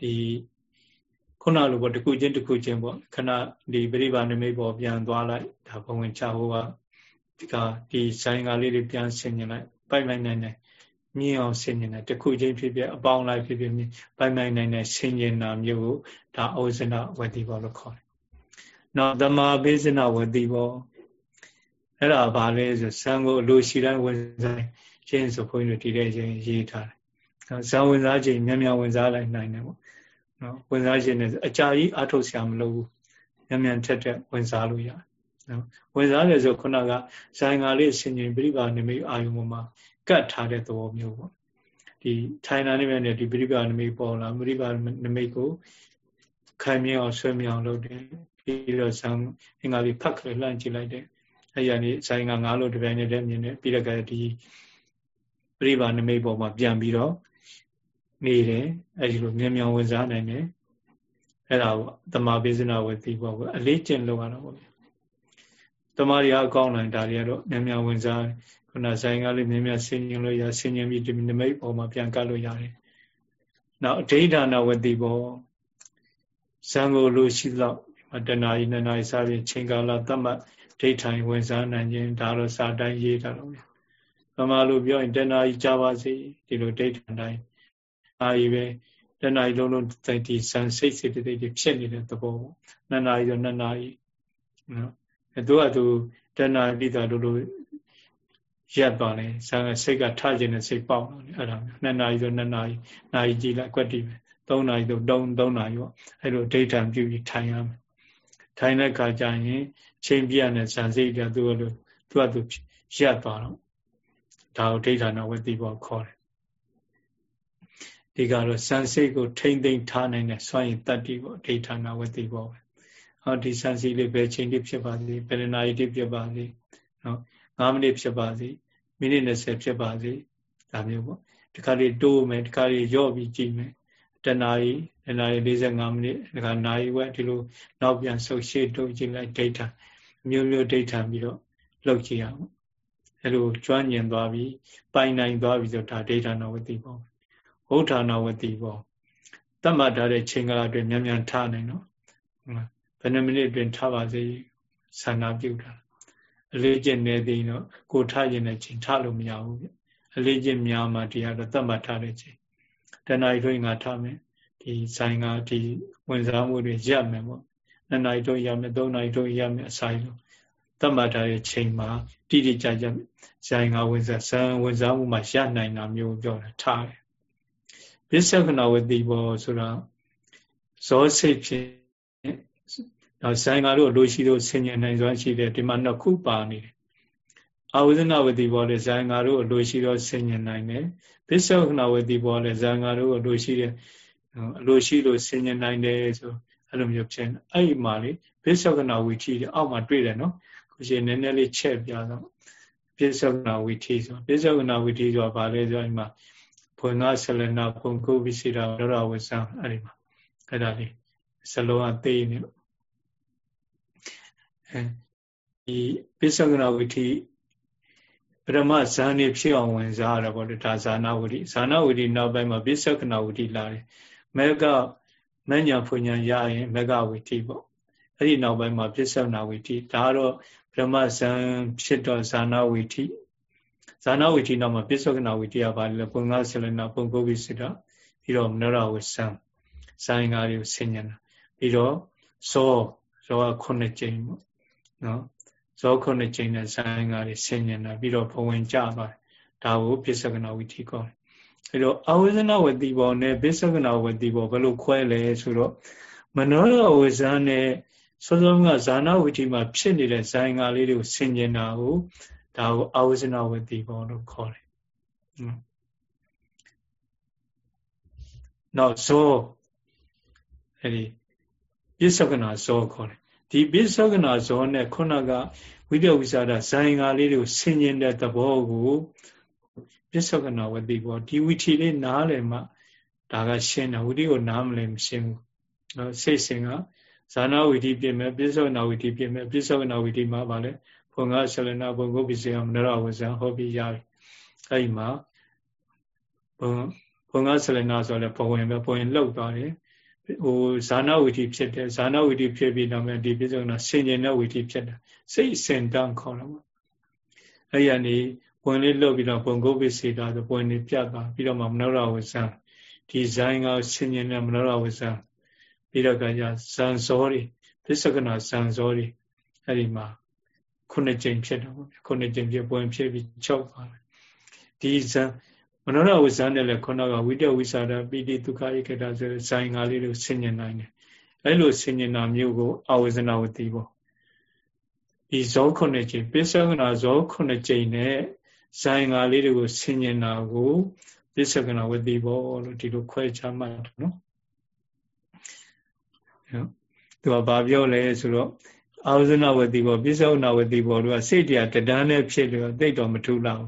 ဒီခုနလိုပေါ့တစ်ခုချင်းတစ်ခုချင်းပေါ့ခဏဒီပြိဗာနမိတ်ပေါ်ပြန်သွားလိုက်ဒါဘဝင်ခြားဟိုက ဒီကဒီဇိုင်းကားလေးတွေပြန်ဆင်ញင်လိုက်ပိုင်ပိုင်နိုင်နိုင်မြင်အောင်ဆင်ញင်တယ်တခုချင်းဖြစ်ဖြစ်အပေါင်းလိုက်ဖြစ်ဖြစ်မြင်ပိုင်ပိုင်နိုင်နိုင်ဆင်ញင်တာမျိုးကိုဒါဩဇနဝတိဘောလို့ခေါ်တယ်။နောက်သမာဘိဇနဝတိဘောအဲ့ဒါဘာလဲဆိုဇံကိုအလိုရှိတိုင်းဝင်စားခြင်းဆိုခွင်းတို့ဒီတဲ့ချင်းရေးထားတယ်။ဇံဝင်စားခြင်းမြန်မြန်ဝင်စားလိုက်နိုင်တယ်ပေါ့။နော်ဝင်စားခြင်းနဲ့အကြာကြီးအထုတ်ဆရာမလိုဘူး။မြန်မြန်ထက်ထက်ဝင်စားလို့ရတယ်။ နော်ဝင်စားတယ်ဆိုခုနကဇိုင်ငါလေးဆင်ញင်ပြိပါနိမိတ်အာယုံပေါ်မှာကတ်ထားတဲ့သဘောမျိုးပေါ့ဒီထိုင်တာနေမဲ့ဒီပရိပါနမိတ်ပေါ်လာပရိပါနမိတ်ကိုခံမြင်အောင်ဆွဲမြအောင်လုပ်တယ်ပြီးတော့ဇံအင်္ဂါလေးဖတ်ခရလှမ်းကြည့်လိုက်တယ်အဲ့ရနေဇိုင်းကငါးလို့တပြိုင်နက်တည်းမြင်တယ်ပြီးတော့ကဒီပရိပါနမိတ်ပေါ်မှာပြန်ပြီးတော့နေတယ်အဲ့ဒီလိုမြင်မြောင်ဝင်စားနိုင်တယ်အဲ့ဒါကိုတမာပိစနာဝေသိပေါ့အလေးကျင့်လုပ်ရတာပေါ့ တမာရီအကောင်းလိုက်ဒါတွေကတော့မြင်မြောင်ဝင်စားခုနဆိုင်ကလေးမြင်မြဆင်ញင်လို့ရဆင်ញင်ပြီးဒီနမိတ်ပေါ်မှာပြန်ကတ်လို့ရတယ်။နောက်အဋိဌာဏဝတိဘောဇံကိုလိုရှိတော့တဏှာကြီးနှစ်နာရီစားပြီးချိန်ကာလသတ်မှတ်ဒိဋ္ဌိုင်ဝင်စားနိုင်ခြင်းဒါတော့စာတိုင်းရေးတာတော့။ဗမာလိုပြောရင်တဏှာကြီးကြပါစေဒီလိုဒိဋ္ဌိတိုင်းအာကြီးပဲတဏှာကြီးလုံးလုံးတိုက်တီဇံစိတ်စိတ်တိတ်ဖြစ်နေတဲ့သဘောပေါ့။နှစ်နာရီဆိုနှစ်နာရီနော်။အဲ သူကသူတဏှာတိတာတို့လိုရက်သွားတယ်ဇာကစိတ်ကထခြင်းနဲ့စိတ်ပေါက်တော့အဲ့ဒါမျိုးနှစ်နာရီဆိုနှစ်နာရီနာရီကြည့်လိုက်ကွက်တီးပဲသုံးနာရီဆိုသုံးသုံးနာရီပေါ့အဲ့လိုဒိဋ္ဌံပြုပြီးထိုင်ရမယ်ထိုင်တဲ့ခါကျရင်ချိန်ပြရတဲ့ဇန်စိတ်ကသူ့လိုသူ့အတူရက်သွားတော့ဒါကိုဒိဋ္ဌာနဝတိဘောခေါ်တယ်ဒီကတော့ဇန်စိတ်ကိုထိမ့်သိမ့်ထားနိုင်တဲ့စွမ်းရည်တတ္တိပေါ့ဒိဋ္ဌာနဝတိဘောပဲ ဟောဒီဇန်စိတ်လေးပဲချိန်တိဖြစ်ပါစေဘယ်နာရီတိဖြစ်ပါစေနော်9မိနစ်ဖြစ်ပါစေမိနစ်20ဖြစ်ပါစေဒါမျိုးပေါ့ဒီခါလေးတိုးမယ်ဒီခါလေးရော့ပြီးကြည့်မယ်တနာရီတနာရီ45မိနစ်ဒီခါနာရီဝက်ဒီလိုနောက်ပြန်ဆုပ်ရှေ့တိုးကြည့်လိုက်ဒိဋ္ဌာမျိုးမျိုးဒိဋ္ဌာပြီးတော့လှုပ်ကြည့်အောင်အဲလိုကျွမ်းကျင်သွားပြီးပိုင်နိုင်သွားပြီးဆိုဒါဒိဋ္ဌာနဝတိပေါ့ဟုတ်ဌာနဝတိပေါ့တတ်မှတ်ထားတဲ့ချိန်ကလာအတွင်းမြန်မြန်ထားနိုင်တော့ ဘယ်နှမိနစ်အတွင်းထားပါစေဆန္ဒပြုတာအလေးကျင့်နေသေးတော့ကိုထရင်တဲ့ချိန်ထလို့မရဘူးဗျအလေးကျင့်များမှတရားတော့သတ်မှတ်ထားတဲ့ချိန်တဏှာတွေငါထားမယ်ဒီဆိုင်ကဒီဝင်စားမှုတွေရပ်မယ်ပေါ့နှစ်နာရီတော့ရမယ်သုံးနာရီတော့ရမယ်အစာလို့တတ်မှတ်ထားတဲ့ချိန်မှာတိတိကျကျဇိုင်ငါဝင်စားဇံဝင်စားမှုမှာရနိုင်တာမျိုးပြောတာထားတယ်ပစ္စကနာဝတိဘောဆိုတာဇောစိတ်ဖြင့် တော့ဇိုင်ငါတို့လိုရှိလို့ဆင်ញင်နိုင်စွာရှိတယ်ဒီမှာနှစ်ခုပါနေတယ်အာဝဇနဝတိဘောလည်းဇိုင်ငါတို့လိုရှိတော့ဆင်ញင်နိုင်တယ်ပစ္စကနာဝတိဘောလည်းဇိုင်ငါတို့လိုရှိတယ်အလိုရှိလို့ဆင်ញင်နိုင်တယ်ဆိုအဲ့လိုမျိုးဖြစ်နေအဲ့ဒီမှာလေပစ္စကနာဝိထိအောက်မှာတွေ့တယ်နော်ခုရှိနည်းနည်းလေးချက်ပြတော့ပစ္စကနာဝိထိဆိုပစ္စကနာဝိထိဆိုတာဘာလဲဆိုဒီမှာဘုံငါဆလနာဘုံကုဝိစီတာရရဝဆံအဲ့ဒီမှာအဲ့ဒါလေးစလုံးအသေးနေလို့အဲ ဒီပစ္စကနာဝိထိပရမဇာနေဖြစ်အောင်ဝင်စားရတာပေါ့လေဒါဇာနာဝိထိဇာနာဝိထိနောက်ပိုင်းမှာပစ္စကနာဝိထိလာတယ်မေကမညာဖွညာရရင်မေကဝိထိပေါ့အဲ့ဒီနောက်ပိုင်းမှာပစ္စနာဝိထိဒါကတော့ပရမဇံဖြစ်တော့ဇာနာဝိထိဇာနာဝိထိနောက်မှာပစ္စုကနာဝိထိကပါလေပုံငါဆလနာပုံကိုပိစိတပြီးတော့မနောရဝဆံဇိုင်းကားတွေကိုဆင်ញတာပြီးတော့ဇောဇောက9ကြိမ်ပေါ့ နော်ဇော9ကြိမ်နဲ့ဇိုင်းကားတွေဆင်ញတာပြီးတော့ဘဝင်ကြသွားတယ်ဒါကိုပစ္စုကနာဝိထိခေါ်တယ်အဲတော့အဝိဇ္ဇနဝတိဘောနဲ့ပစ္စုကနာဝတိဘောဘယ်လိုခွဲလဲဆိုတော့မနောရဝဇ္ဇနဲ့စောစောကဇာနာဝိထိမှာဖြစ်နေတဲ့ဇိုင်းကားလေးတွေကိုဆင်ញတာကိုဒါကိုအဝိဇ္ဇနဝတိဘောလို့ခေါ်တယ်နောက်ဇောအဲဒီပိဿကနာဇောခေါ်တယ် ဒီပိဿကနာဇောနဲ့ခုနကဝိတ္တဝိစာဒဇိုင်ငါလေးတွေကိုဆင်ញင်တဲ့သဘောကိုပိဿကနာဝတိဘောဒီဝိထီလေးနားလည်မှဒါကရှင်းတယ်ဝိတ္တိကိုနားမလည်မရှင်းဘူးနော်စိတ်စဉ်ကဇာနာဝိတိပြင်မဲ့ပိဿကနာဝိတိပြင်မဲ့ပိဿကနာဝိတိမှာဗာလဲဘုံကဆလနာဘုံကုပ္ပစေယမနရဝဇံဟောပြီးရပြီအဲဒီမှာဘုံဘုံကဆလနာဆိုလဲဘဝင်ပဲဘဝင်လှုပ်သွားတယ် ဟိုဇာနာဝိတိဖြစ်တယ်ဇာနာဝိတိဖြစ်ပြီးတော့မှဒီပြစ္ဆုတ်နာဆင်ញင်တဲ့ဝိတိဖြစ်တယ်စိတ်စင်တန်းခေါ်တော့အဲ့ရနေဘဝင်လေးလှုပ်ပြီးတော့ဘုံကုပ္ပစေတာဆိုဘဝင်လေးပြတ်သွားပြီးတော့မှမနရဝဇံဒီဇိုင်းကဆင်ញင်တဲ့မနရဝဇံပြီးတော့ကကြဇန်ဇောတွေပစ္စကနာဇန်ဇောတွေအဲ့ဒီမှာခုနှစ်ကြိမ်ဖြစ်တယ်ပေါ့ခုနှစ်ကြိမ်ဖြစ်ပွင့်ဖြစ်ပြီးချုပ်သွားတယ်ဒီဇံ မနောရဝဇန်နဲ့လည်းခုနကဝိတ္တဝိသရာပိတိဒုက္ခဧကတာဆိုဇိုင်ငါလေးကိုဆင်ញင်နိုင်တယ်အဲ့လိုဆင်ញင်တာမျိုးကိုအဝဇနာဝတိပေါ့ဒီဇောခုနှစ်ကြိမ်ပစ္စကနာဇောခုနှစ်ကြိမ်နဲ့ဇိုင်ငါလေးတွေကိုဆင်ញင်တာကိုပစ္စကနာဝတိပေါ့လို့ဒီလိုခွဲခြားမှတ်တယ်နော်သူကဘာပြောလဲဆိုတော့အာဝဇနဝတိဘောပိစ္ဆောနာဝတိဘောတို့ကစိတ်တရားတဒန်းနဲ့ဖြစ်လို့သိတော့မထူးလောက်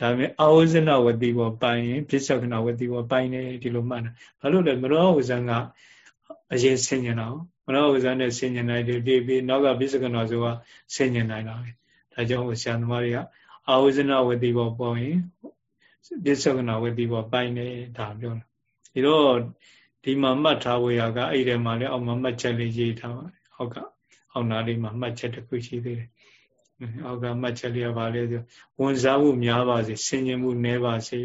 ဒါပေမဲ့အာဝဇနဝတိဘောပိုင်ရင်ပိစ္ဆောနာဝတိဘောပိုင်တယ်ဒီလိုမှတ်တာဘာလို့လဲမရောဝဇန်ကအရင်ဆင်ញင်တော့မရောဝဇန်နဲ့ဆင်ញင်နိုင်တယ်ဒီပြီးနောက်ကပိစ္ဆကနာဆိုကဆင်ញင်နိုင်တာပဲဒါကြောင့်ဆရာသမားတွေကအာဝဇနဝတိဘောပေါ်ရင်ပိစ္ဆကနာဝတိဘောပိုင်တယ်ဒါပြောတာဒီတော့ဒီမှာမှတ်ထားဝေရကအဲ့ဒီမှာလည်းအောက်မှာမှတ်ချက်လေးရေးထားပါတယ်ဟုတ်ကအောက်နာလေးမှာမှတ်ချက်တစ်ခုရှိသေးတယ် အောက်ကမှတ်ချက်လေးကဘာလဲဆိုဝန်စားမှုများပါစေဆင်ခြင်မှုနည်းပါစေ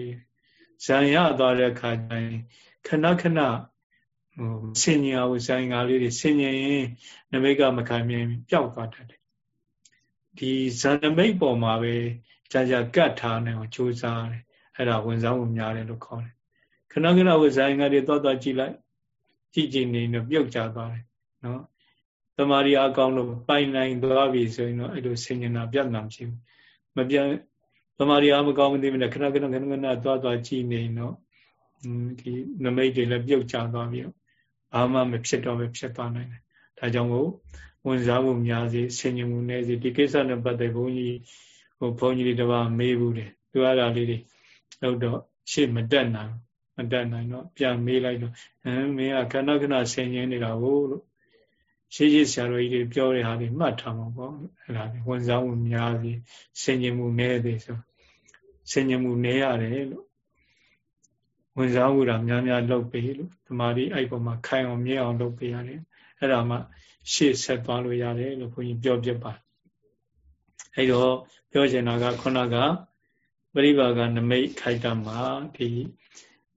ဇံရသွားတဲ့ခါကျရင်ခဏခဏဟိုဆင်ញင်အောင်ဇံငါလေးတွေဆင်ញင်ရင်နမိတ်ကမခံမြင်ပျောက်သွားတတ်တယ်ဒီဇံနမိတ်ပေါ်မှာပဲကြာကြာကတ်ထားနေအောင်ကြိုးစားတယ်အဲ့ဒါဝန်ဆောင်မှုများတယ်လို့ခေါ်တယ်ခဏခဏဝန်ဆောင်ငါတွေသွားသွားကြည့်လိုက်ကြည့်ကြည့်နေတော့ပျောက်ကြသွားတယ်နော် တမာရီအကောင်းလို့ပိုင်နိုင်သွားပြီဆိုရင်တော့အဲ့လိုဆင်ញနာပြတ်နာမရှိဘူးမပြတ်တမာရီအမကောင်းမသိမနဲ့ခဏခဏခဏခဏသွားသွားကြည့်နေတော့ဒီနမိတ်တွေလည်းပြုတ်ကျသွားပြီးတော့ဘာမှမဖြစ်တော့ပဲဖြစ်သွားနိုင်တယ်ဒါကြောင့်မို့ဝန်စားမှုများစေဆင်ញမှုနည်းစေဒီကိစ္စနဲ့ပတ်သက်ဘုန်းကြီးဟိုဘုန်းကြီးတွေတပါမေးဘူးတယ်သူအားဒါလေးတွေတော့တော့ရှေ့မတက်နိုင်မတက်နိုင်တော့ပြန်မေးလိုက်တော့ဟမ်မင်းကခဏခဏဆင်ញနေတာကိုလို့ ရှေးရှေးဆရာတော်ကြီးတွေပြောတဲ့ဟာတွေမှတ်ထားမှာပေါ့အဲ့ဒါဝန်ဆောင်မှုများစီဆင်ញင်မှုနည်းသေးဆိုဆင်ញင်မှုနည်းရတယ်လို့ဝန်ဆောင်မှုတာများများလုပ်ပေးလို့ဒီမာဒီအဲ့ပေါ်မှာခိုင်အောင်မြဲအောင်လုပ်ပေးရတယ်အဲ့ဒါမှရှေ့ဆက်သွားလို့ရတယ်လို့ဘုန်းကြီးပြောပြပါအဲ့တော့ပြောချင်တာကခုနကပရိပါကနမိတ်ခိုက်တာမှာဒီ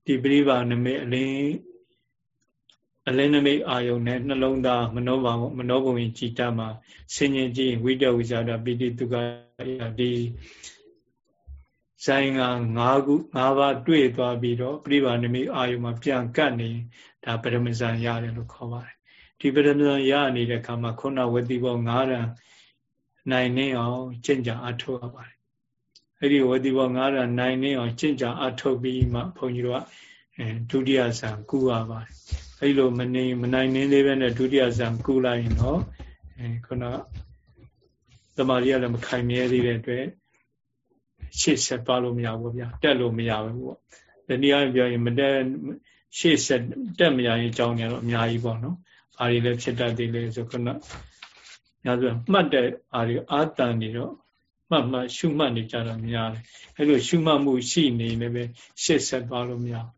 ဒီပရိပါနမိတ်အလင်း အလင်းနမိတ်အာယုန်နဲ့နှလုံးသားမနောဘာမနောဘုံကြီးကြည်တတ်မှာဆင်ញင်ကြည့်ဝိတဝိဇာဒပိတိတုကဒီဇိုင်းက၅ခု၅ပါးတွေ့သွားပြီးတော့ပြိပါနမိအာယုံမှာပြန်ကတ်နေဒါပရမဇန်ရတယ်လို့ခေါ်ပါတယ်ဒီပရမဇန်ရနေတဲ့အခါမှာခုနဝတိဘော၅ရံနိုင်နေအောင်ကျင့်ကြအထောက်ရပါတယ်အဲ့ဒီဝတိဘော၅ရံနိုင်နေအောင်ကျင့်ကြအထောက်ပြီးမှဘုန်းကြီးတို့ကဒုတိယဇန်ကူရပါတယ် အဲ့လိုမနေမနိုင်နေသေးပဲနဲ့ဒုတိယဇန်ကူလိုက်ရင်တော့အဲခုနတမာရီကလည်းမခိုင်မြဲသေးတဲ့အတွက်ရှေ့ဆက်သွားလို့မရဘူးဗျာတက်လို့မရဘူးပေါ့ဒီနည်းအားပြောရင်မတက်ရှေ့ဆက်တက်မရရင်ကြောင်းနေတော့အများကြီးပေါ့နော်ဘာတွေလဲဖြစ်တတ်သေးလဲဆိုခုနညာဆိုမှတ်တဲ့အားတွေအာတန်နေတော့မှတ်မှတ်ရှုမှတ်နေကြတော့များတယ်အဲလိုရှုမှတ်မှုရှိနေလည်းပဲရှေ့ဆက်သွားလို့မရဘူး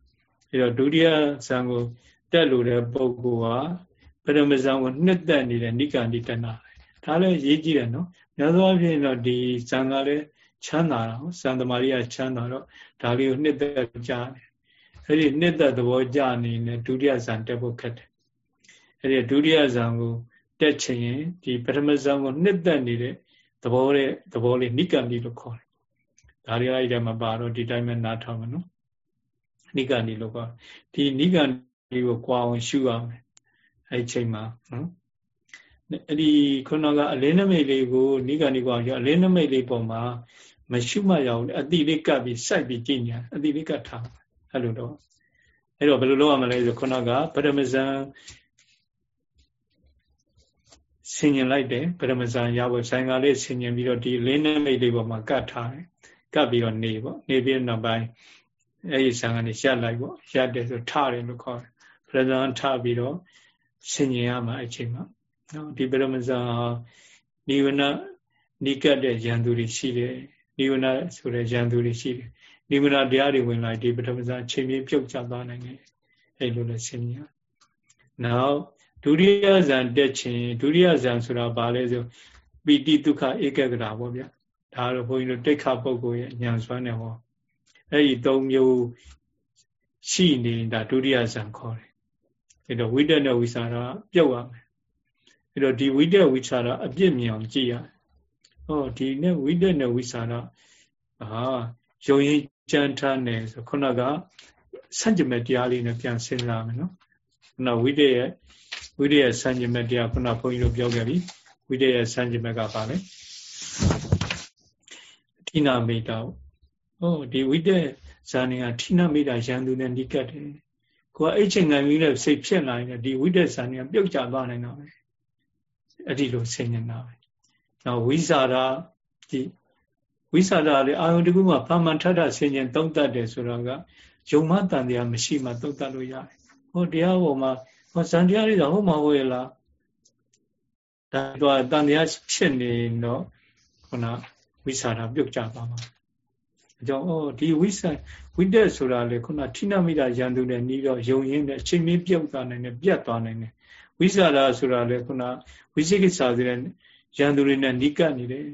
အဲတော့ဒုတိယဇံကို တက်လို့တဲ့ပုဂ္ဂိုလ်ဟာပရမဇံကိုနှစ်သက်နေတဲ့နိကန္တိတနာဒါလည်းရေးကြည့်တယ်နော်များသောအားဖြင့်တော့ဒီဇံကလည်းချမ်းသာတာစံသမารီကချမ်းသာတော့ဒါလေးကိုနှစ်သက်ကြတယ်အဲ့ဒီနှစ်သက်သဘောကြနေနဲ့ဒုတိယဇံတက်ဖို့ခက်တယ်အဲ့ဒီဒုတိယဇံကိုတက်ချင်ရင်ဒီပထမဇံကိုနှစ်သက်နေတဲ့သဘောတဲ့သဘောလေးနိကန္တိလို့ခေါ်တယ်ဒါလေးအဲ့ဒီမှာပါတော့ဒီတိုင်းပဲနားထောင်မယ်နော်နိကန္တိလို့ခေါ်ဒီနိကန္တိကိုကြွားအောင်ရှုရမယ်အဲ့ချိန်မှာနော်အဲ့ဒီခုနကအလင်းနမိတ်လေးကိုနိကန္တိကအလင်းနမိတ်လေးပုံမှာမရှုမှတ်ရအောင်အတိလေးကပ်ပြီးစိုက်ပြီးကြည်ညာအတိလေးကပ်ထားအဲ့လိုတော့အဲ့တော့ဘယ်လိုလုပ်ရမလဲဆိုခုနကပရမဇန်ဆင်ញင်လိုက်တယ်ပရမဇန်ရဖို့ဆိုင်ကလေးဆင်ញင်ပြီးတော့ဒီလင်းနမိတ်လေးပေါ်မှာကတ်ထားတယ်ကတ်ပြီးတော့နေပေါ့နေပြီးနောက်ပိုင်းအဲ့ဒီဆံကနေရက်လိုက်ပေါ့ရက်တယ်ဆိုထတယ်လို့ခေါ်တယ် ပရမဇန်ထပြီးတော့ဆင်ញင်ရမှာအချိန်မှာနော်ဒီပရမဇန်နိဝနနိကတ်တဲ့ရန်သူတွေရှိတယ်နိဝရဏဆိုတဲ့ရန်သူတွေရှိတယ်နိဝရဏတရားတွေဝင်လာဒီပထမဇာချိန်မြေပြုတ်ကျသွားနိုင်တယ်အဲ့လိုလဲဆင်းရဲနောက်ဒုတိယဇန်တက်ခြင်းဒုတိယဇန်ဆိုတာဘာလဲဆိုပီတိဒုက္ခဧကဂရာပေါ့ဗျဒါတော့ဘုန်းကြီးတို့တိခါပုဂ္ဂိုလ်ရဲ့ဉာဏ်စွမ်းနေဟောအဲ့ဒီ၃မျိုးရှိနေတာဒုတိယဇန်ခေါ်တယ် အဲ့တော့ဝိတ္တနဲ့ဝိသရာပြုတ်ရမယ်အဲ့တော့ဒီဝိတ္တဝိသရာအပြစ်မြင်အောင်ကြည့်ရတယ်ဟောဒီနဲ့ဝိတက်နဲ့ဝိစာရဟာယုံရင်ကြံထားနေဆိုခုနကစัจ jame တရားလေးနဲ့ပြန်စဉ်းစားမယ်နော်ခုနဝိတက်ရဲ့ဝိတက်ရဲ့စัจ jame တရားခုနဘုန်းကြီးတို့ပြောခဲ့ပြီဝိတက်ရဲ့စัจ jame ကပါလေဌိနာမိတာဟောဒီဝိတက်ဇာနေကဌိနာမိတာရန်သူနဲ့နိကတ်တယ် ကိုကအဲ့ချိန်ငံပြီးတဲ့စိတ်ဖြစ်လာရင်ဒီဝိတက်ဇာနေကပြုတ်ကျသွားနိုင်တာပဲအဲ့ဒီလိုဆင်ញင်တာပဲနောက်ဝိဇာရဒီဝိဇာရလေအာယုန်တကူမှာဖမှန်ထထဆင်ញင်သုံးတတ်တယ်ဆိုတော့ကယုံမတန်တရားမရှိမှသုံးတတ်လို့ရတယ်ဟောတရားပေါ်မှာဟောဇန်တရားတွေကဟုတ်မှာဟုတ်ရဲ့လားဒါတော့တန်တရားဖြစ်နေတော့ခုနဝိဇာရပြုတ်ကြပါမှာ အကြောင်းဩဒီဝိဇာဝိတက်ဆိုတာလေခုနထိနမိတာရန်သူနဲ့နီးတော့ယုံရင်းနဲ့အချိန်မီပြုတ်သွားနိုင်တယ်ပြတ်သွားနိုင်တယ်ဝိဇာရဆိုတာလေခုနဝိသိကိစ္စဆိုတဲ့ရန်သူတွေနဲ့နိကပ်နေတယ်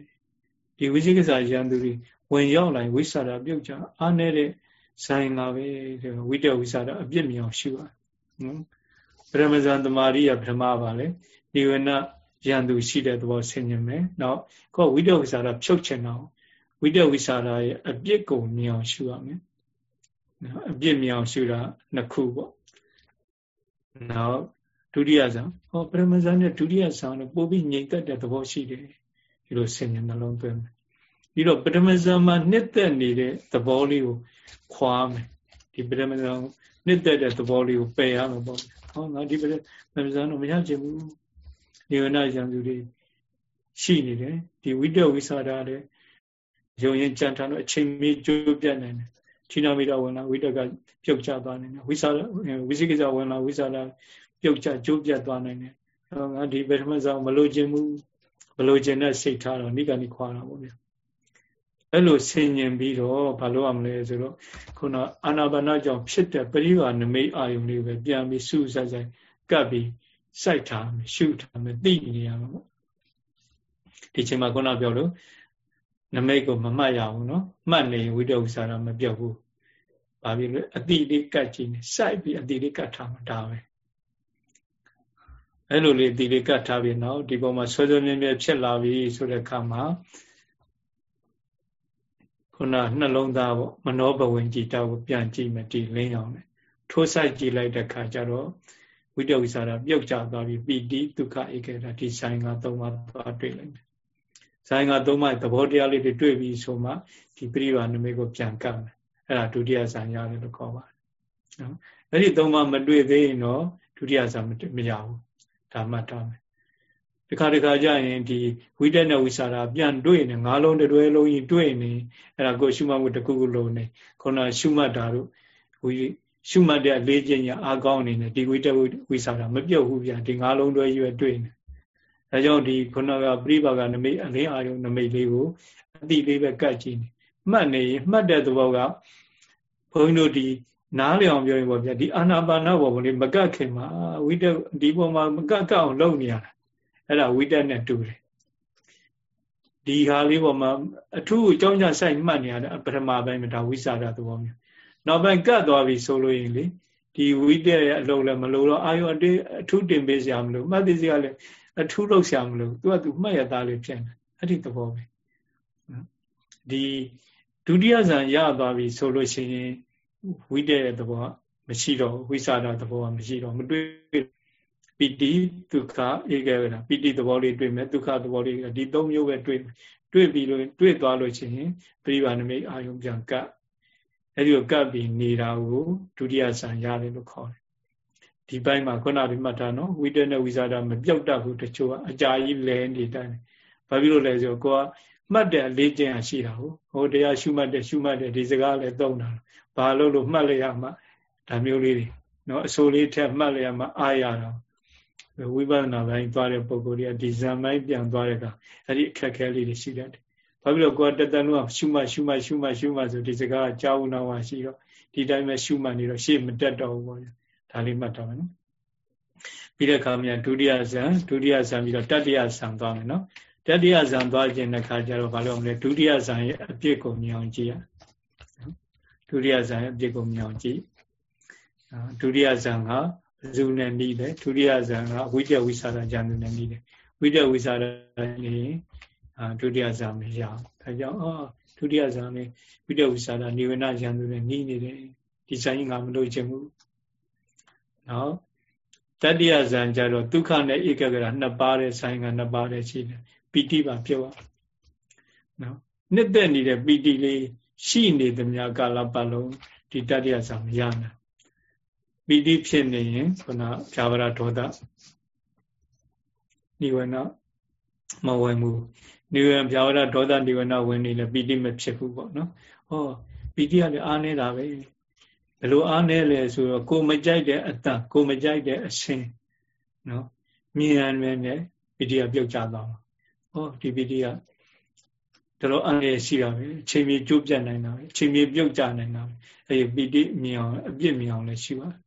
ဒီဝိသိကိစ္စရန်သူတွေဝင်ရောက်လာရင်ဝိသရာပြုတ်ကြအားနေတဲ့ဇိုင်လာပဲဝိတဝိသရာအပြစ်မြောင်ရှိပါနော်ပရမဇန်သမารိယပထမပါလေဒီဝနရန်သူရှိတဲ့သဘောဆင်ញင်မယ်နောက်ကိုဝိတဝိသရာဖြုတ်ချင်တော့ ဝိတဝိသရာရဲ့အပြစ်ကိုမြောင်ရှုရမယ်နော်အပြစ်မြောင်ရှုတာနှစ်ခုပေါ့နောက်ဒုတိယဇံဟောပရမဇန်နဲ့ဒုတိယဇံတော့ပို့ပြီးငြိမ်သက်တဲ့သဘောရှိတယ်ဒီလိုဆင်ញနှလုံးသွင်းမယ်ပြီးတော့ပရမဇန်မှာနှစ်သက်နေတဲ့သဘောလေးကိုခွာမယ်ဒီပရမဇန်နှစ်သက်တဲ့သဘောလေးကိုပယ်ရမှာပေါ့ဟောငါဒီပရမဇန်တော့မရချင်ဘူးနေဝနာဇံသူတွေရှိနေတယ်ဒီဝိတ္တဝိသရာတဲ့ယုံ ရင်ကြံထားတော့အချိန်မီကျိုးပြတ်နိုင်တယ်ဌိနာမိတာဝင်လာဝိတ္တကပြုတ်ကျသွားနိုင်တယ်ဝိသရာဝိသိကိစ္စဝင်လာဝိသရာပြုတ်ကျကျိုးပြတ်သွားနိုင်တယ်။အဲငါဒီပထမဆုံးမလိုချင်ဘူးမလိုချင်တဲ့စိတ်ထားတော့နိကနိခွာတာပေါ့ဗျာ။အဲ့လိုဆင်ញင်ပြီးတော့ဘာလို့ရမလဲဆိုတော့ခုနအာနာပါနကြောင့်ဖြစ်တဲ့ပရိဝါနမိတ်အာယုန်လေးပဲပြန်ပြီးစုဆိုင်ဆိုင်ကပ်ပြီးစိုက်ထားမယ်ရှုထားမယ်သိနေရမှာပေါ့။ဒီချိန်မှာခုနပြောလို့ နမိတ်ကိုမမှတ်ရဘူးနော်။မှတ်နေဝိတ္တဥစ္စာတော့မပြောက်ဘူး။ဘာဖြစ်လို့အတိလေးကတ်ကြည့်နေစိုက်ပြီးအတိလေးကတ်ထားမှာဒါပဲအဲ့လိုလေးဒီလေးကတ်ထားပြီနော်ဒီပုံမှာဆွဲဆွဲမြဲမြဲဖြစ်လာပြီဆိုတဲ့အခါမှာခုနနှလုံးသားပေါ့မနောဘဝင်ကြည်တောက်ကိုပြန်ကြည့်မယ်ဒီလင်းအောင်လေထိုးဆိုင်ကြည့်လိုက်တဲ့ခါကျတော့ဝိတဝိသရာပြုတ်ကျသွားပြီပီတိဒုက္ခဧကေတာဒီဆိုင်ကသုံးပါးသွားတွေ့လိုက်မယ် ဆိုင်ကသုံးပါးသဘောတရားလေးတွေတွေ့ပြီဆိုမှဒီပြိပါနမိတ်ကိုပြန်ကပ်မယ်အဲ့ဒါဒုတိယဇာရတယ်လို့ခေါ်ပါတယ်နော်အဲ့ဒီသုံးပါးမတွေ့သေးရင်တော့ဒုတိယဇာမမရဘူးဒါမှတ်ထားမယ်ဒီခါဒီခါကျရင်ဒီဝိတက်နဲ့ဝိစာရာပြန်တွေ့နေငါးလုံးတွဲလုံးကြီးတွေ့နေအဲ့ဒါကိုရှုမှတ်မှုတစ်ခုခုလုံးနေခုနရှုမှတ်တာတို့ဝိရှုမှတ်တဲ့လေးခြင်းညာအားကောင်းနေတယ်ဒီဝိတက်ဝိစာရာမပြုတ်ဘူးဗျာဒီငါးလုံးတွဲကြီးပဲတွေ့နေ အဲကြောင့်ဒီခုနကပြိပါကနမိတ်အလင်းအာယုနမိတ်လေးကိုအတိလေးပဲကတ်ကြည့်နေမှတ်နေရင်မှတ်တဲ့သဘောကဘုန်းကြီးတို့ဒီနားလည်အောင်ပြောရင်ပေါ့ဗျာဒီအာနာပါနဘောဘုံလေးမကတ်ခင်မှာဝိတက်ဒီပုံမှာမကတ်ကတ်အောင်လုပ်နေရတာအဲ့ဒါဝိတက်နဲ့တူတယ်ဒီဟာလေးပေါ်မှာအထူးအကြောင်းကြဆိုင်မှတ်နေရတဲ့ပထမပိုင်းမှာဒါဝိစာရသဘောမျိုးနောက်ပိုင်းကတ်သွားပြီဆိုလို့ရင်လေဒီဝိတက်ရဲ့အလုံးလည်းမလို့တော့အာယုအတေးအထူးတင်ပေးစရာမလိုမှတ်သိစရာလည်း အထူးလုပ်စရာမလိုသူကသူမှတ်ရသားလေးဖြစ်နေအဲ့ဒီသဘောပဲဒီဒုတိယဇန်ရသွားပြီဆိုလို့ရှိရင်ဝိတက်ရဲ့သဘောမရှိတော့ဝိစာရသဘောကမရှိတော့မတွေ့ပီတိဒုက္ခဧကဝရပီတိသဘောလေးတွေ့မယ်ဒုက္ခသဘောလေးဒီသုံးမျိုးပဲတွေ့တွေ့ပြီးလို့တွေ့သွားလို့ရှိရင်ပြိပါနမိတ်အာယုံပြန်ကပ်အဲဒီကိုကပ်ပြီးနေတာကိုဒုတိယဆံရတယ်လို့ခေါ်တယ် ဒီဘက်မှာခုနကမှတ်တာနော်ဝိတ္တနဲ့ဝိဇာဒမပြောက်တတ်ဘူးတချို့ကအကြာကြီးလဲနေတိုင်းဘာဖြစ်လို့လဲဆိုတော့ကိုကမှတ်တဲ့အလေးကျင့်ရှိတာဟုတ်ဟိုတရားရှုမှတ်တယ်ရှုမှတ်တယ်ဒီစကားလည်းသုံးတာဘာလို့လို့မှတ်လိုက်ရမှဒါမျိုးလေးတွေနော်အစိုးလေးထက်မှတ်လိုက်ရမှအားရတာဝိပဿနာပိုင်းသွားတဲ့ပုံကိုယ်တွေကဒီဇံပိုင်းပြန်သွားတဲ့ကအဲ့ဒီအခက်ခဲလေးတွေရှိတတ်တယ်။ဘာဖြစ်လို့ကိုယ်ကတက်တန်လို့ရှုမှတ်ရှုမှတ်ရှုမှတ်ရှုမှတ်ဆိုဒီစကားကကြောက်နာဝါရှိတော့ဒီတိုင်းပဲရှုမှတ်နေတော့ရှေ့မတက်တော့ဘူးပေါ့။ ဒါလေးမှတ်တော့မယ်နော်။ပြီးတဲ့အခါမြတ်ဒုတိယဇံဒုတိယဇံပြီးတော့တတိယဇံသွားမယ်နော်။တတိယဇံသွားခြင်းတဲ့ခါကျတော့ဘာလို့မလဲဒုတိယဇံရဲ့အပြစ်ကိုမြင်အောင်ကြည့်ရ။ဒုတိယဇံရဲ့အပြစ်ကိုမြင်အောင်ကြည့်။ဒုတိယဇံကဇုနဲ့နီးတယ်ဒုတိယဇံကဝိတ္တဝိသရာဉာဏ်နဲ့နီးတယ်ဝိတ္တဝိသရာနေအာဒုတိယဇံမရအောင်ဒါကြောင့်အော်ဒုတိယဇံနဲ့ဝိတ္တဝိသရာနိဝေနဉာဏ်နဲ့နီးနေတယ်ဒီဆိုင်ငါမလို့ချင်ဘူး နော်တတိယဇံကြတော့ဒုက္ခနဲ့ဧကဂရနှစ်ပါးတဲ့ဆိုင်ကနှစ်ပါးတဲ့ရှိတယ်ပီတိပါပြောရနော်နှစ်သက်နေတဲ့ပီတိလေးရှိနေသမျှကာလပတ်လုံးဒီတတိယဇံမရနိုင်ပီတိဖြစ်နေရင်ခုနဖြာဝရဒေါသနိဝရဏမဝင်ဘူးနိဝရဏဖြာဝရဒေါသနိဝရဏဝင်နေလဲပီတိမဖြစ်ဘူးပေါ့နော်ဟောပီတိကလည်းအားနေတာပဲ ဘယ်လိုအားနေလဲဆိုတော့ကိုမကြိုက်တဲ့အတန်ကိုမကြိုက်တဲ့အရှင်နော်မြင်ရမယ်နဲ့ပီတိကပြုတ်ကျသွားမှာဟောဒီပီတိကဒါတော့အငယ်ရှိတာပဲအချိန်မြေကျိုးပြတ်နိုင်တာပဲအချိန်မြေပြုတ်ကျနိုင်တာပဲအဲဒီပီတိမြင်အောင်အပြစ်မြင်အောင်လည်းရှိပါတယ်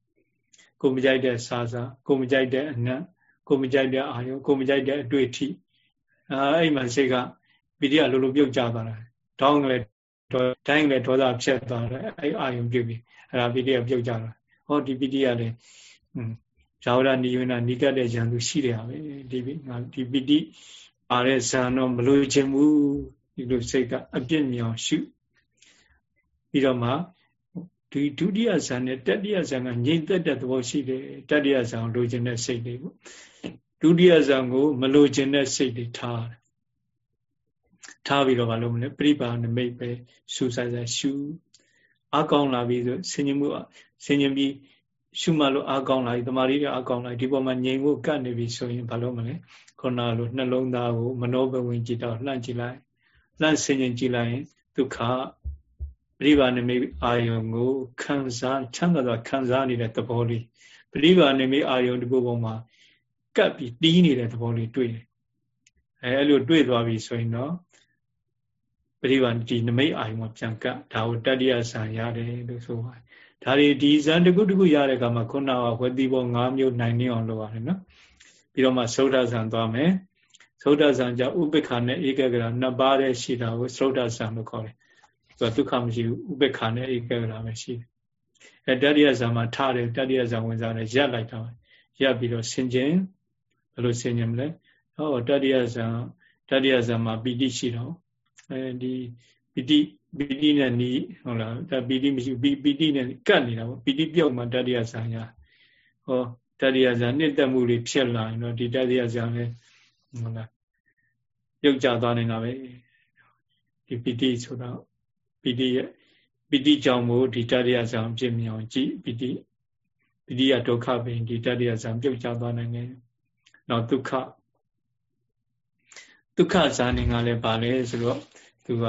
ကိုမကြိုက်တဲ့စားစားကိုမကြိုက်တဲ့အနံ့ကိုမကြိုက်တဲ့အာယုကိုမကြိုက်တဲ့အတွေ့အထိအဲအဲ့မှာစိတ်ကပီတိကလိုလိုပြုတ်ကြသွားတာတောင်းကလေး တိုင်းကလေးဒေါသဖြတ်သွားတယ်အဲ့အာယုပြုတ်ပြီးအဲ့ဒါပီတိကပြုတ်ကြတာဟောဒီပီတိကလည်းอืมဇာဝရနိယနာနိကတဲ့ဇံလူရှိတယ်ဟာပဲဒီငါဒီပီတိပါတဲ့ဇံတော့မလို့ခြင်းဘူးဒီလိုစိတ်ကအပြစ်မြောင်ရှုပြီးတော့မှဒီဒုတိယဇန်နဲ့တတိယဇန်ကငြိမ့်သက်တဲ့သဘောရှိတယ်တတိယဇန်ကိုလိုချင်တဲ့စိတ်တွေပေါ့ဒုတိယဇန်ကိုမလိုချင်တဲ့စိတ်တွေထားတယ် ထားပြီးတော့မလုပ်မလဲပြိပါနမိတ်ပဲရှုဆိုင်ဆိုင်ရှုအကောင်းလာပြီဆိုဆင်ញင်မှုဆင်ញင်ပြီးရှုမှလို့အကောင်းလာပြီတမာရီတွေအကောင်းလာဒီပေါ်မှာငြိမ်ဖို့ကတ်နေပြီဆိုရင်ဘာလို့မလဲခုနလိုနှလုံးသားကိုမနောဘဝင်ကြည့်တော့လှန့်ကြည့်လိုက်လှန့်ဆင်ញင်ကြည့်လိုက်ရင်ဒုက္ခပရိပါဏမိအာယုံကိုခံစားချမ်းသာစွာခံစားနေတဲ့သဘောလေးပရိပါဏမိအာယုံဒီပုံပေါ်မှာကပ်ပြီးတီးနေတဲ့သဘောလေးတွေ့တယ်အဲအဲ့လိုတွေ့သွားပြီဆိုရင်တော့ ပရိပါဒီနမိတ်အာယုံမှာပြန်ကပ်ဒါကိုတတ္တိယဆံရတယ်လို့ဆိုပါတယ်ဒါတွေဒီဇန်တစ်ခုတစ်ခုရတဲ့အခါမှာခုနကဝတိဘော၅မျိုးနိုင်နေအောင်လုပ်ရတယ်နော်ပြီးတော့မှသုဒ္ဓဇံသွားမယ်သုဒ္ဓဇံကြဥပိ္ပခာနဲ့ဧကဂရနှစ်ပါးတဲ့ရှိတာကိုသုဒ္ဓဇံလို့ခေါ်တယ်သူကဒုက္ခမရှိဘူးဥပေက္ခနဲ့ဧကဂရပဲရှိတယ်အဲတတိယဇာမှာထားတယ်တတိယဇာဝင်စားတယ်ရပ်လိုက်တာရပ်ပြီးတော့ဆင်ခြင်ဘယ်လိုဆင်ញင်မလဲဟောတတ္တိယဇံတတ္တိယဇံမှာပီတိရှိတော့ အဲဒီပီတိပီတိနဲ့နီးဟုတ်လားဒါပီတိမရှိပီပီတိနဲ့ကတ်နေတာပေါ့ပီတိပြုတ်မှတတ္တိယဇံရဟောတတ္တိယဇံနှစ်သက်မှုတွေဖြစ်လာရင်တော့ဒီတတ္တိယဇံလည်းဟုတ်လားပြုတ်ကြသွားနေတာပဲဒီပီတိဆိုတော့ပီတိရဲ့ပီတိကြောင့်မို့ဒီတတ္တိယဇံဖြစ်မြောင်ကြည့်ပီတိပီတိယဒုက္ခပင်ဒီတတ္တိယဇံပြုတ်ကြသွားနိုင်တယ်နောက်ဒုက္ခ ဒုက္ခဇာနေကလည်းပါလဲဆိုတော့သူက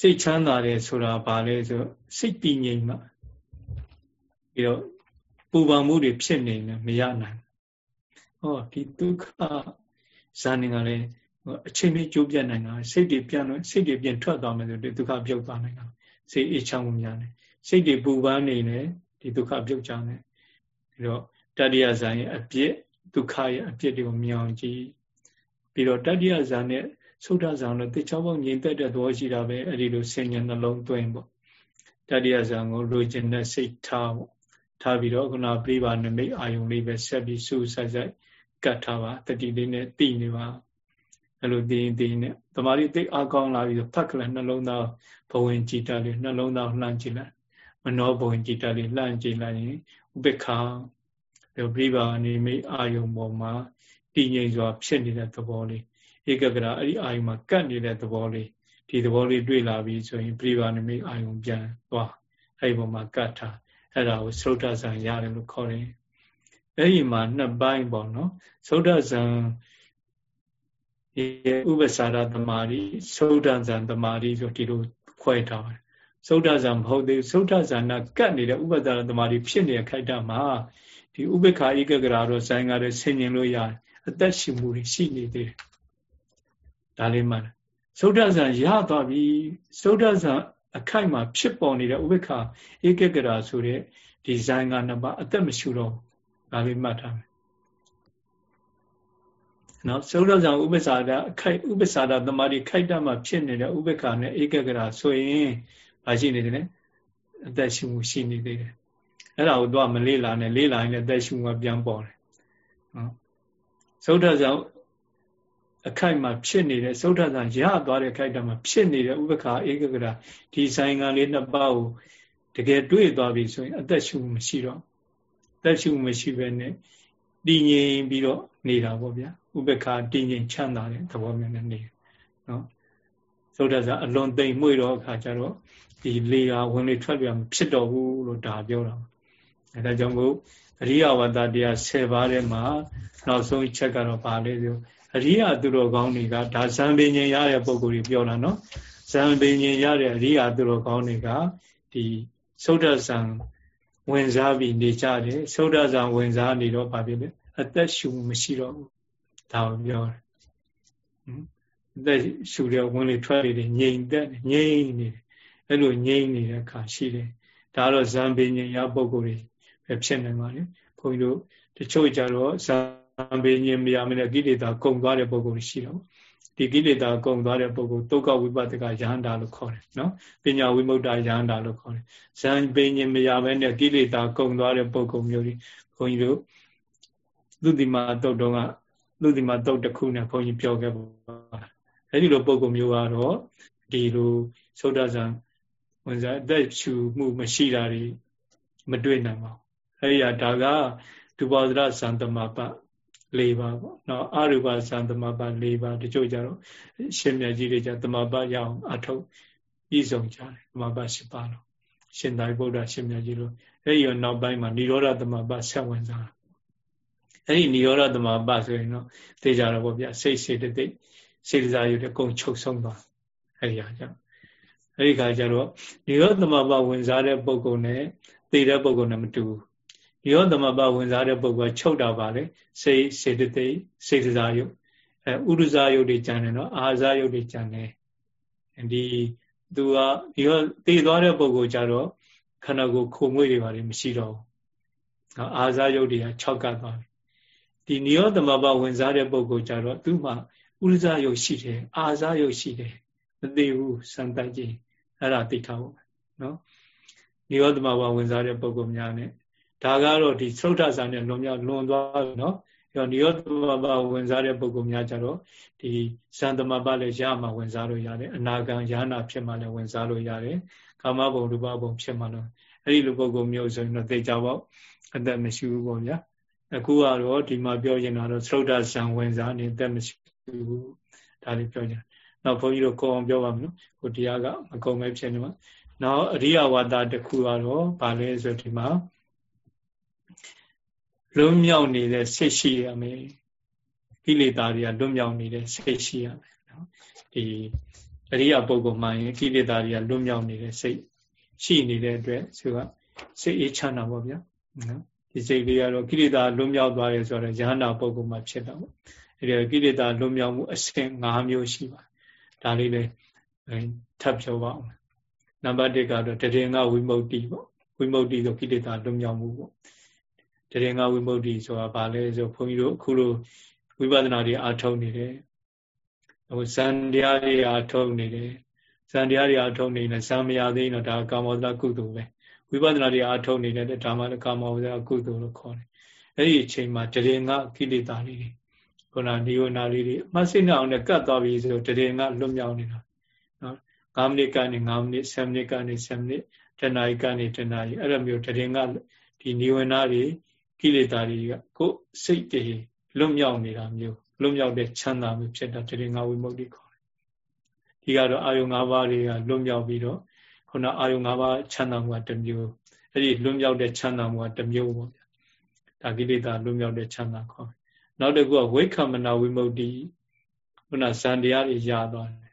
စိတ်ချမ်းသာတယ်ဆိုတာပါလဲဆိုစိတ်တည်ငြိမ်မှပြီးတော့ပူပန်မှုတွေဖြစ်နေတယ်မရနိုင်ဟောဒီဒုက္ခဇာနေကလည်းအချိန်မီကြိုးပြတ်နိုင်တာစိတ်တွေပြန်လို့စိတ်တွေပြန်ထွက်သွားမယ်ဆိုဒီဒုက္ခပြုတ်သွားနိုင်တာစိတ်အေးချမ်းမှုများတယ်စိတ်တွေပူပန်နေတယ်ဒီဒုက္ခပြုတ်ကြတယ်ပြီးတော့တတ္တိယဇာရဲ့အပြစ်ဒုက္ခရဲ့အပြစ်တွေကိုမြင်အောင်ကြည့် ပြီးတော့တတ္တိယဇာနဲ့သုဒ္ဓဇာနဲ့တေချောင်းပေါင်းငြိမ်သက်တဲ့သဘောရှိတာပဲအဲ့ဒီလိုဆင်ញံနှလုံးသွင်းပေါ့တတ္တိယဇာကိုလိုချင်တဲ့စိတ်ထားပေါ့ထားပြီးတော့ခုနပြိပါနမိတ်အာယုံလေးပဲဆက်ပြီးစူးဆိုင်ဆိုင်ကတ်ထားပါတတိလေးနဲ့တည်နေပါအဲ့လိုတည်တည်နေတမာရီသိအကောင်းလာပြီးတော့ဖတ်ကလေးနှလုံးသားဘဝင်ကြည်တလေးနှလုံးသားလှမ်းကြည့်လိုက်မနောဘဝင်ကြည်တလေးလှမ်းကြည့်လိုက်ရင်ဥပေက္ခဒီပြိပါအနေမိတ်အာယုံပေါ်မှာ တည်ငြိမ်စွာဖြစ်နေတဲ့သဘောလေးဧကဂရအဲ့ဒီအာယုံမှာကတ်နေတဲ့သဘောလေးဒီသဘောလေးတွေ့လာပြီဆိုရင်ပြိပါနမိတ်အာယုံပြန်သွားအဲ့ဒီပေါ်မှာကတ်ထားအဲ့ဒါကိုသုဒ္ဓဇံရတယ်လို့ခေါ်တယ်အဲ့ဒီမှာနှစ်ပိုင်းပေါ့နော်သုဒ္ဓဇံဥပ္ပစာရသမารိသုဒ္ဓဇံသမารိဆိုဒီလိုခွဲထားတယ်သုဒ္ဓဇံမဟုတ်သေးသုဒ္ဓဇံနာကတ်နေတဲ့ဥပ္ပစာရသမารိဖြစ်နေတဲ့ခိုက်တာမှာဒီဥပေက္ခဧကဂရာတော့ဇိုင်းကားတဲ့ဆင်ញင်လို့ရတယ် အသက်ရှင်မှုတွေရှိနေသေးတယ်ဒါလေးမှသုဒ္ဓဇံရသွားပြီသုဒ္ဓဇံအခိုက်မှာဖြစ်ပေါ်နေတဲ့ဥပေက္ခဧကဂရာဆိုတဲ့ဒီဇိုင်းကနှစ်ပါးအသက်မရှူတော့ဒါလေးမှတ်ထားမယ်နော်သုဒ္ဓဇံဥပ္ပစာဒအခိုက်ဥပ္ပစာဒတမာတိခိုက်တမှာဖြစ်နေတဲ့ဥပေက္ခနဲ့ဧကဂရာဆိုရင်ဘာရှိနေတယ်လဲအသက်ရှူမှုရှိနေသေးတယ်အဲ့ဒါကိုတော့မလေးလာနဲ့လေးလာရင်လည်းသက်ရှုမှပြန်ပေါ်တယ်နော် သုဒ္ဓဇံအခိုက်မှာဖြစ်နေတဲ့သုဒ္ဓဇံရသွားတဲ့ခိုက်တာမှာဖြစ်နေတဲ့ဥပ္ပခာဧကဂရဒီဆိုင်ကလေးနှစ်ပါးကိုတကယ်တွေ့သွားပြီဆိုရင်အသက်ရှုမရှိတော့အသက်ရှုမရှိဘဲနဲ့တည်ငြိမ်ပြီးတော့နေတာပေါ့ဗျာဥပ္ပခာတည်ငြိမ်ချမ်းသာတဲ့သဘောမျိုးနဲ့နေနော်သုဒ္ဓဇံအလွန်သိမ့်မှွေတော့အခါကျတော့ဒီလေဟာဝင်လေထွက်ပြမဖြစ်တော့ဘူးလို့ဒါပြောတာအဲဒါကြောင့်မို့ အရိယဝတ္တတရား10ပါးထဲမှာနောက်ဆုံးချက်ကတော့ဗာလဲဆိုအရိယသူတော်ကောင်းတွေကဒါဇံပင်ရှင်ရတဲ့ပုံကိုယ်ပြောတာနော်ဇံပင်ရှင်ရတဲ့အရိယသူတော်ကောင်းတွေကဒီသုဒ္ဓဇံဝင်စားပြီးနေကြတယ်သုဒ္ဓဇံဝင်စားနေတော့ဗာဖြစ်တယ်အသက်ရှူမရှိတော့ဘူးဒါကိုပြောတယ်အသက်ရှူတဲ့ဝင်လေထွက်လေတွေငြိမ်သက်ငြိမ်နေတယ်အဲ့လိုငြိမ်နေတဲ့အခါရှိတယ်ဒါတော့ဇံပင်ရှင်ရပုံကိုယ် ပဲဖြစ်နိုင်ပါလေဘုန်းကြီးတို့တချို့ကြတော့ဇံပင်ញင်မရမနဲ့ကိလေသာကုံသွားတဲ့ပုံကိုယ်ရှိတော့ဒီကိလေသာကုံသွားတဲ့ပုဂ္ဂိုလ်တုတ်ကဝိပဿကယဟန္တာလို့ခေါ်တယ်နော်ပညာဝိမု ക്ത ယဟန္တာလို့ခေါ်တယ်ဇံပင်ញင်မရဘဲနဲ့ကိလေသာကုံသွားတဲ့ပုဂ္ဂိုလ်မျိုးကြီးဘုန်းကြီးတို့သုတိမာတုတ်တုံးကသုတိမာတုတ်တစ်ခုနဲ့ဘုန်းကြီးပြောခဲ့ပါအဲ့ဒီလိုပုဂ္ဂိုလ်မျိုးကတော့ဒီလိုသုဒ္ဓဇံဝင်စားအသက်ရှူမှုမရှိတာတွေမတွေ့နိုင်ပါဘူး အဲ့ဒီဟာဒါကဒုပါဒရဇံတမပ၄ပါးပေါ့နော်အရူပဇံတမပ၄ပါးတချို့ကြတော့ရှင်မြတ်ကြီးတွေကြတမပရအောင်အထုတ်ပြီးဆုံးကြတယ်တမပ၈ပါးလို့ရှင်သာရိပုတ္တရှင်မြတ်ကြီးလို့အဲ့ဒီရောနောက်ပိုင်းမှာនិရောဓတမပဆက်ဝင်စားအဲ့ဒီនិရောဓတမပဆိုရင်တော့သိကြတော့ဗောဗျစိတ်စေတသိက်စေတစားရုပ်တွေအကုန်ချုပ်ဆုံးသွားအဲ့ဒီဟာကြောင့်အဲ့ဒီခါကျတော့និရောဓတမပဝင်စားတဲ့ပုဂ္ဂိုလ်နဲ့သိတဲ့ပုဂ္ဂိုလ်နဲ့မတူဘူးဒီ ရောသမပဝင်စားတဲ့ပုဂ္ဂိုလ်ကချုပ်တာပါလေစိတ်စေတသိက်စေတစားယုတ်အဲဥရဇာယုတ်တွေကြံတယ်နော်အာဇာယုတ်တွေကြံတယ်ဒီသူကဒီရောတည်သွားတဲ့ပုဂ္ဂိုလ်ကြတော့ခန္ဓာကိုယ်ခုံမွေးတွေပါတယ်မရှိတော့ဘူးအာဇာယုတ်တွေက6ကတ်သွားပြီဒီနိရောသမပဝင်စားတဲ့ပုဂ္ဂိုလ်ကြတော့သူ့မှာဥရဇာယုတ်ရှိတယ်အာဇာယုတ်ရှိတယ်မသိဘူးစံတိုက်ကြည့်အဲ့ဒါသိထားဖို့နော်နိရောဓမဘဝင်စားတဲ့ပုဂ္ဂိုလ်များ ਨੇ ဒါကတော့ဒီသုဒ္ဓဇာနဲ့လွန်မြောက်လွန်သွားပြီနော်ရောနိရောဓသမပဝင်စားတဲ့ပုဂ္ဂိုလ်များကြတော့ဒီဇန်သမပလည်းရမှဝင်စားလို့ရတယ်အနာဂံယာနာဖြစ်မှလည်းဝင်စားလို့ရတယ်ကာမဘုံရူပဘုံဖြစ်မှလည်းအဲ့ဒီလိုပုဂ္ဂိုလ်မျိုးဆိုရင်တော့သိကြပေါ့အသက်မရှိဘူးပေါ့ဗျာအခုကတော့ဒီမှာပြောရင်တော့သရုတ်တဇံဝင်စားနေအသက်မရှိဘူးဒါလေးပြောကြနောက်ဘုန်းကြီးတို့ကိုအောင်ပြောပါမလို့ဟိုတရားကမကုံပဲဖြစ်နေမှာနောက်အရိယဝါဒတစ်ခုကတော့ဗာလဲဆိုဒီမှာ လွတ်မြောက်နေတဲ့စိတ်ရှိရမယ်ကိလေသာတွေကလွတ်မြောက်နေတဲ့စိတ်ရှိရမယ်နော်ဒီအရိယပုဂ္ဂိုလ်မှရင်ကိလေသာတွေကလွတ်မြောက်နေတဲ့စိတ်ရှိနေတဲ့အတွက်သူကစိတ်အေးချမ်းတာပေါ့ဗျာနော်ဒီစိတ်လေးကတော့ကိလေသာလွတ်မြောက်သွားတယ်ဆိုတော့ယဟန္တာပုဂ္ဂိုလ်မှဖြစ်တာပေါ့အဲဒီကိလေသာလွတ်မြောက်မှုအဆင့်၅မျိုးရှိပါဒါလေးလည်းထပ်ပြောပါအောင်နံပါတ်1ကတော့တရေငါဝိမု ക്തി ပေါ့ဝိမု ക്തി ဆိုကိလေသာလွတ်မြောက်မှုပေါ့ တရေငါဝိမု ക്തി ဆိုတာဘာလဲဆိုဘုန်းကြီးတို့အခုလိုဝိပဿနာတွေအားထုတ်နေတယ်ဟိုဇန်တရားတွေအားထုတ်နေတယ်ဇန်တရားတွေအားထုတ်နေတယ်ဇန်မရသေးရင်တော့ဒါကာမောဒကုသိုလ်ပဲဝိပဿနာတွေအားထုတ်နေတယ်ဒါမှလည်းကာမောဒကုသိုလ်လို့ခေါ်တယ်အဲ့ဒီအချိန်မှာတရေငါကိလေသာတွေခုနဒီဝနာလေးတွေအမှတ်စိတ်နဲ့အောင်နဲ့ကတ်သွားပြီဆိုတရေငါလွတ်မြောက်နေတာနော်9မိနစ်ကနေ9မိနစ်10မိနစ်ကနေ10မိနစ်တဏှာကြီးကနေတဏှာကြီးအဲ့လိုမျိုးတရင်ကဒီနိဝရဏတွေ ကိလေသာတွေကကိုယ်စိတ်တွေလွတ်မြောက်နေတာမျိုးလွတ်မြောက်တဲ့ချမ်းသာမျိုးဖြစ်တာတရင်ကဝိမု ക്തി ခေါ်တယ်ဒီကတော့အာယုံ၅ပါးတွေကလွတ်မြောက်ပြီးတော့ခုနအာယုံ၅ပါးချမ်းသာမှုကတစ်မျိုးအဲ့ဒီလွတ်မြောက်တဲ့ချမ်းသာမှုကတစ်မျိုးပေါ့ဗျာဒါကိလေသာလွတ်မြောက်တဲ့ချမ်းသာခေါ်တယ်နောက်တစ်ခုကဝိခမနာဝိမု ക്തി ခုနဇန်တရားတွေရသွားတယ်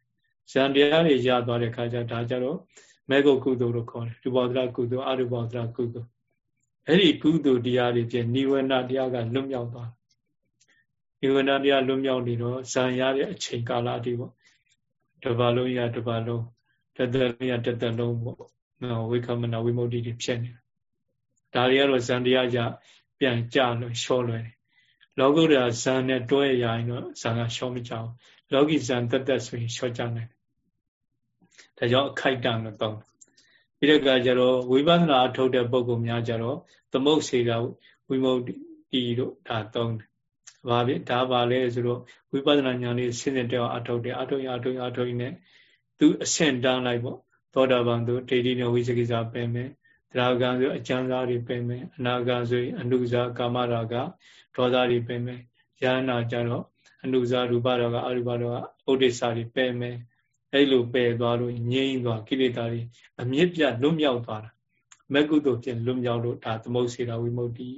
ဇန်တရားတွေရသွားတဲ့ခါကျဒါကြတော့မေဂုကုသိုလ်လို့ခေါ်တယ်ရူပဒရာကုသိုလ်အရူပဒရာကုသိုလ် အဲ့ဒီကုသိုလ်တရားတွေဖြင့်နိဝရဏတရားကလွတ်မြောက်သွားနိဝရဏတရားလွတ်မြောက်နေတော့ဇန်ရတဲ့အချိန်ကာလအထိပေါ့တပတ်လုံးရတပတ်လုံးတသက်လုံးရတသက်လုံးပေါ့နော်ဝိကမနာဝိမု ക്തി တွေဖြစ်နေတာဒါတွေကတော့ဇန်တရားကြပြန်ကြလို့ရှောလွယ်တယ်လောကုတ္တရာဇန်နဲ့တွဲရရင်တော့ဇန်ကရှောမကြဘူးလောကီဇန်တက်တက်ဆိုရင်ရှော့ကြနိုင်တယ်ဒါကြောင့်အခိုက်တံလို့တောင်း ပြီးတဲ့အခါကျတော့ဝိပဿနာအထုတ်တဲ့ပုဂ္ဂိုလ်များကျတော့သမုတ်စေတာဝိမု ക്തി တို့ဒါတောင်းတယ်ဘာဖြစ်ဒါပါလဲဆိုတော့ဝိပဿနာဉာဏ်လေးဆင်းရဲတဲ့အထုတ်တယ်အထုတ်ရအထုတ်ရအထုတ်ရနဲ့သူအဆင့်တန်းလိုက်ပေါ့သောတာပန်သူဒိဋ္ဌိနဲ့ဝိသကိစ္စပယ်မယ်တရားကံဆိုအကျမ်းစားတွေပယ်မယ်အနာကံဆိုရင်အနုဇာကာမရာဂဒေါသတွေပယ်မယ်ယန္နာကြတော့အနုဇာရူပရာဂအရူပရာဂဥဒိစ္စတွေပယ်မယ် အဲ့လိုပယ်သွားလို့ငြိမ့်သွားကိလေသာတွေအမြင့်ပြတ်လွတ်မြောက်သွားတာမကုသိုလ်ဖြင့်လွတ်မြောက်လို့ဒါသမုတ်စေတာဝိမု ക്തി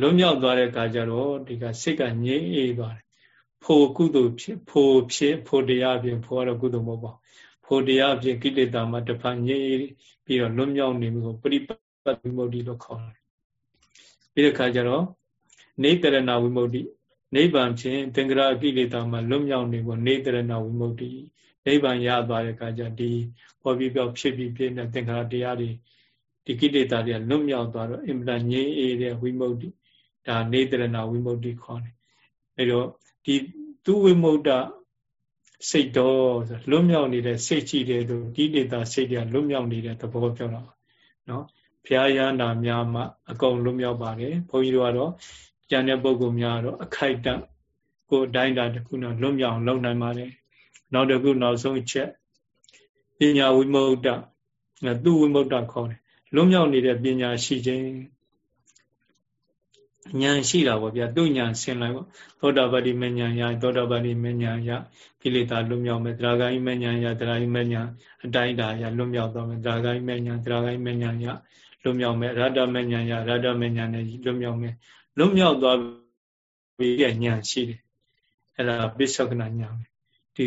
လွတ်မြောက်သွားတဲ့အခါကျတော့ဒီကစိတ်ကငြိမ့်အေးသွားတယ်ဖို့ကုသိုလ်ဖြစ်ဖို့ဖြစ်ဖို့တရားဖြစ်ဖို့ကတော့ကုသိုလ်မဟုတ်ပါဘူးဖို့တရားဖြစ်ကိလေသာမှာတစ်ဖန်ငြိမ့်ပြီးတော့လွတ်မြောက်နေမှုကိုပရိပတ်ဝိမု ക്തി လို့ခေါ်တယ်ပြီးတဲ့အခါကျတော့နေတရဏဝိမု ക്തി နိဗ္ဗာန်ဖြင့်သင်္ကရာကိလေသာမှာလွတ်မြောက်နေဖို့နေတရဏဝိမု ക്തി နိဗ္ဗာန်ရသွားတဲ့အခါကျဒီပေါ်ပြီးပြောက်ဖြစ်ပြီးပြည့်တဲ့သင်္ခါရတရားတွေဒီကိလေသာတွေလွတ်မြောက်သွားတော့အင်မတန်ငြိမ်းအေးတဲ့ဝိမု ക്തി ဒါနေတရဏဝိမု ക്തി ခေါ်တယ်အဲတော့ဒီသူဝိမု ക്ത စိတ်တော်ဆိုလွတ်မြောက်နေတဲ့စိတ်ကြည့်တဲ့တို့ကိလေသာစိတ်တွေလွတ်မြောက်နေတဲ့သဘောပြောတာနော်ဘုရားရဟန္တာများမှအကုန်လွတ်မြောက်ပါတယ်ဘုန်းကြီးတို့ကတော့ ကျန်တဲ့ပုဂ္ဂိုလ်များတော့အခိုက်အတန့်ကိုအတိုင်းတာတစ်ခုတော့လွတ်မြောက်လုပ်နိုင်ပါတယ်နောက်တစ်ခုနောက်ဆုံးချက်ပညာဝိမု ക്ത သူဝိမု ക്ത ခေါ်တယ်လွတ်မြောက်နေတဲ့ပညာရှိခြင်းဉာဏ်ရှိတာပေါ့ဗျာသူဉာဏ်ဆင်လိုက်ပေါ့သောတာပတိမဉဏ်ရသောတာပတိမဉဏ်ရကိလေသာလွတ်မြောက်မယ်တရားဂိုင်းမဉဏ်ရတရားဂိုင်းမဉဏ်အတိုင်းတာရလွတ်မြောက်သွားမယ်တရားဂိုင်းမဉဏ်တရားဂိုင်းမဉဏ်ရလွတ်မြောက်မယ်ရတ္တမဉဏ်ရရတ္တမဉဏ်နဲ့လွတ်မြောက်မယ် လွတ်မြောက်သွားပြီးရဲ့ဉာဏ်ရှိတယ်အဲ့ဒါပစ္စုကနာဉာဏ်ပဲဒီ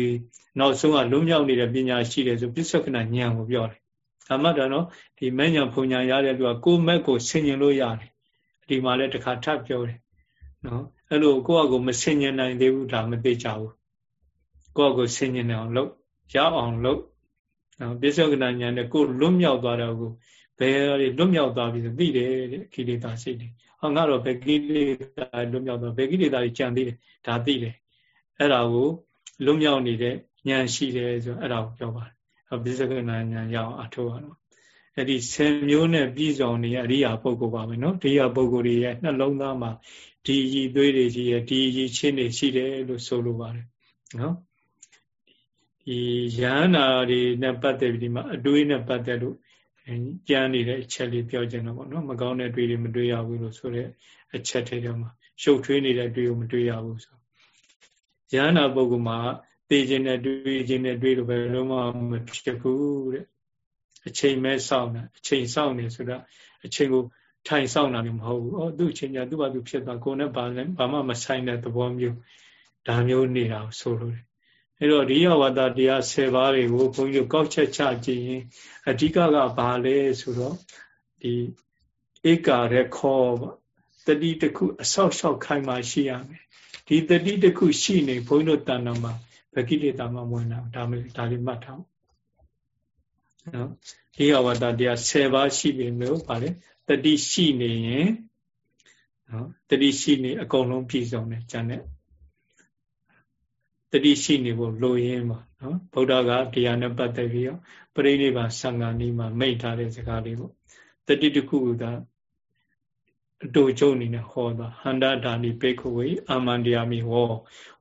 နောက်ဆုံးကလွတ်မြောက်နေတဲ့ပညာရှိတယ်ဆိုပစ္စုကနာဉာဏ်ကိုပြောတယ်ဒါမှတော့နော်ဒီမဲ့ညာဖုန်ညာရတဲ့လူကကိုယ်မဲ့ကိုဆင်ញင်လို့ရတယ်ဒီမှာလည်းတစ်ခါထပ်ပြောတယ်နော်အဲ့လိုကိုယ့်အကိုမဆင်ញင်နိုင်သေးဘူးဒါမသိကြဘူးကိုယ့်အကိုဆင်ញင်နေအောင်လုပ်ရအောင်လုပ်နော်ပစ္စုကနာဉာဏ်နဲ့ကိုယ်လွတ်မြောက်သွားတော့ကိုဘယ်လွတ်မြောက်သွားပြီဆိုသိတယ်တဲ့ခိလေသာစိတ်တွေ ဟောငါတော့ဘယ်ကိလေသာလွတ်မြောက်တော့ဘယ်ကိလေသာကြီးကြံသေးတယ်ဒါသိတယ်အဲ့ဒါကိုလွတ်မြောက်နေတဲ့ဉာဏ်ရှိတယ်ဆိုအဲ့ဒါကိုပြောပါတယ်ဟောပိစကနာဉာဏ်ရအောင်အထောက်ရတော့အဲ့ဒီ10မျိုးနဲ့ပြည့်စုံနေအရိယာပုဂ္ဂိုလ်ပါပဲเนาะဒီရပုဂ္ဂိုလ်တွေရဲ့နှလုံးသားမှာ ဒီရည်သွေးတွေကြီးရဲ့ဒီရည်ချင်းတွေရှိတယ်လို့ဆိုလိုပါတယ်နော်ဒီယန္နာတွေနဲ့ပတ်သက်ပြီးဒီမှာအတွေးနဲ့ပတ်သက်လို့ ကြမ်းနေတဲ့အချက်လေးပြောချင်တော့ဗောနော်မကောင်းတဲ့အတွေးတွေမတွေးရဘူးလို့ဆိုတဲ့အချက်ထဲတော့မှာရှုပ်ထွေးနေတဲ့အတွေးကိုမတွေးရဘူးဆိုယန္နာပုဂ္ဂိုလ်မှာသိခြင်းနဲ့တွေးခြင်းနဲ့တွေးလို့ဘယ်လုံးမှမဖြစ်ဘူးတဲ့အချိန်မဲ့စောင့်တာအချိန်စောင့်နေဆိုတာအချိန်ကိုထိုင်စောင့်တာလည်းမဟုတ်ဘူး။အော်သူ့အချိန်ညာသူ့ဘာသူဖြစ်သွားကိုယ်နဲ့ဘာလဲဘာမှမဆိုင်တဲ့သဘောမျိုးဒါမျိုးနေတာဆိုလို့ အဲတော့ဒီယဝတ္တတရား10ပါးတွေကိုဘုန်းကြီးတို့ကောက်ချက်ချကြည့်ရင်အဓိကကဘာလဲဆိုတော့ဒီဧကာရခောပေါ့တတိတခုအဆောက်ရှောက်ခိုင်းမှရှိရမယ်ဒီတတိတခုရှိနေဘုန်းကြီးတို့တဏ္ဍာမှာဗကိလေတာမှဝင်တာဒါမျိုးဒါလေးမှတ်ထားနော်ဒီယဝတ္တတရား10ပါးရှိပြီလို့ဗာလေတတိရှိနေရင်နော်တတိရှိနေအကုန်လုံးပြည့်စုံတယ်ဉာဏ်နဲ့တ တိရှိနေဖို့လိုရင်းပါနော်ဗုဒ္ဓကတရားနဲ့ပတ်သက်ပြီးတော့ပရိနိဗ္ဗာန်ဆံဃာနီးမှာမိတ်ထားတဲ့စကားလေးပေါ့တတိတခုကအတူချုပ်အနေနဲ့ဟောတာဟန္တာဒါနိပေခဝေအာမန္တယာမိဟော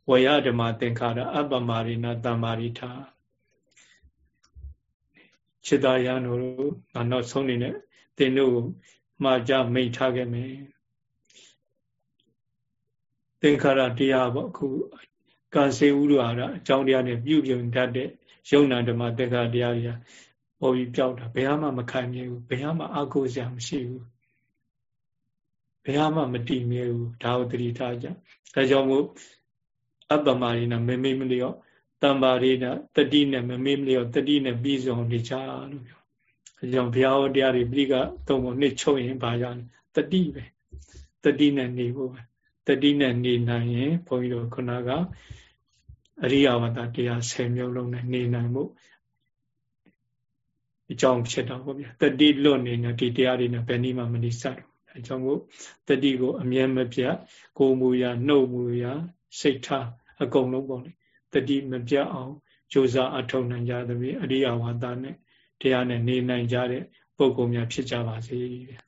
ဝယဓမ္မသင်္ခါရအပ္ပမာရိနာတမ္မာရိထာခြေသားရနို့နောက်ဆုံးနေနဲ့သင်တို့မှာကြမိတ်ထားခဲ့မယ်သင်္ခါရတရားပေါ့အခု ကာစေဥဒ္ဓဟာရအကြောင်းတရားနဲ့ပြုပြုံတတ်တဲ့ယုံနာဓမ္မသင်္ခါရတရားတွေကပေါ်ပြီးပြောက်တာဘယ်မှမခိုင်မြဲဘူးဘယ်မှအကုစရာမရှိဘူးဘယ်မှမတည်မြဲဘူးဒါကိုသတိထားကြဒါကြောင့်မို့အပ္ပမရိနာမမေမလျော့တမ္ပါရိနာတတိနဲ့မမေမလျော့တတိနဲ့ပြီးဆုံးနေကြလို့ပြောအဲကြောင့်ဘုရားဟောတရားတွေပြိကသုံးဖို့နှစ်ချုပ်ရင်ဘာရလဲတတိပဲတတိနဲ့နေဖို့ပဲ တတိနဲ့နေနိုင်ရင်ဘုန်းကြီးတို့ခုနကအရိယဝတ္တတရား10မျိုးလုံးနဲ့နေနိုင်မှုအကြောင်းဖြစ်တော့ဗောဗျာတတိလွတ်နေတဲ့ဒီတရားတွေနဲ့ဘယ်နည်းမှမနေဆိုင်ဘူးအဲကြောင့်မို့တတိကိုအမြဲမပြတ်ကိုမူရာနှုတ်မူရာစိတ်ထားအကုန်လုံးပေါ့လေတတိမပြတ်အောင်ကြိုးစားအထောက်နိုင်ကြသဖြင့်အရိယဝါဒနဲ့တရားနဲ့နေနိုင်ကြတဲ့ပုဂ္ဂိုလ်များဖြစ်ကြပါစေတဲ့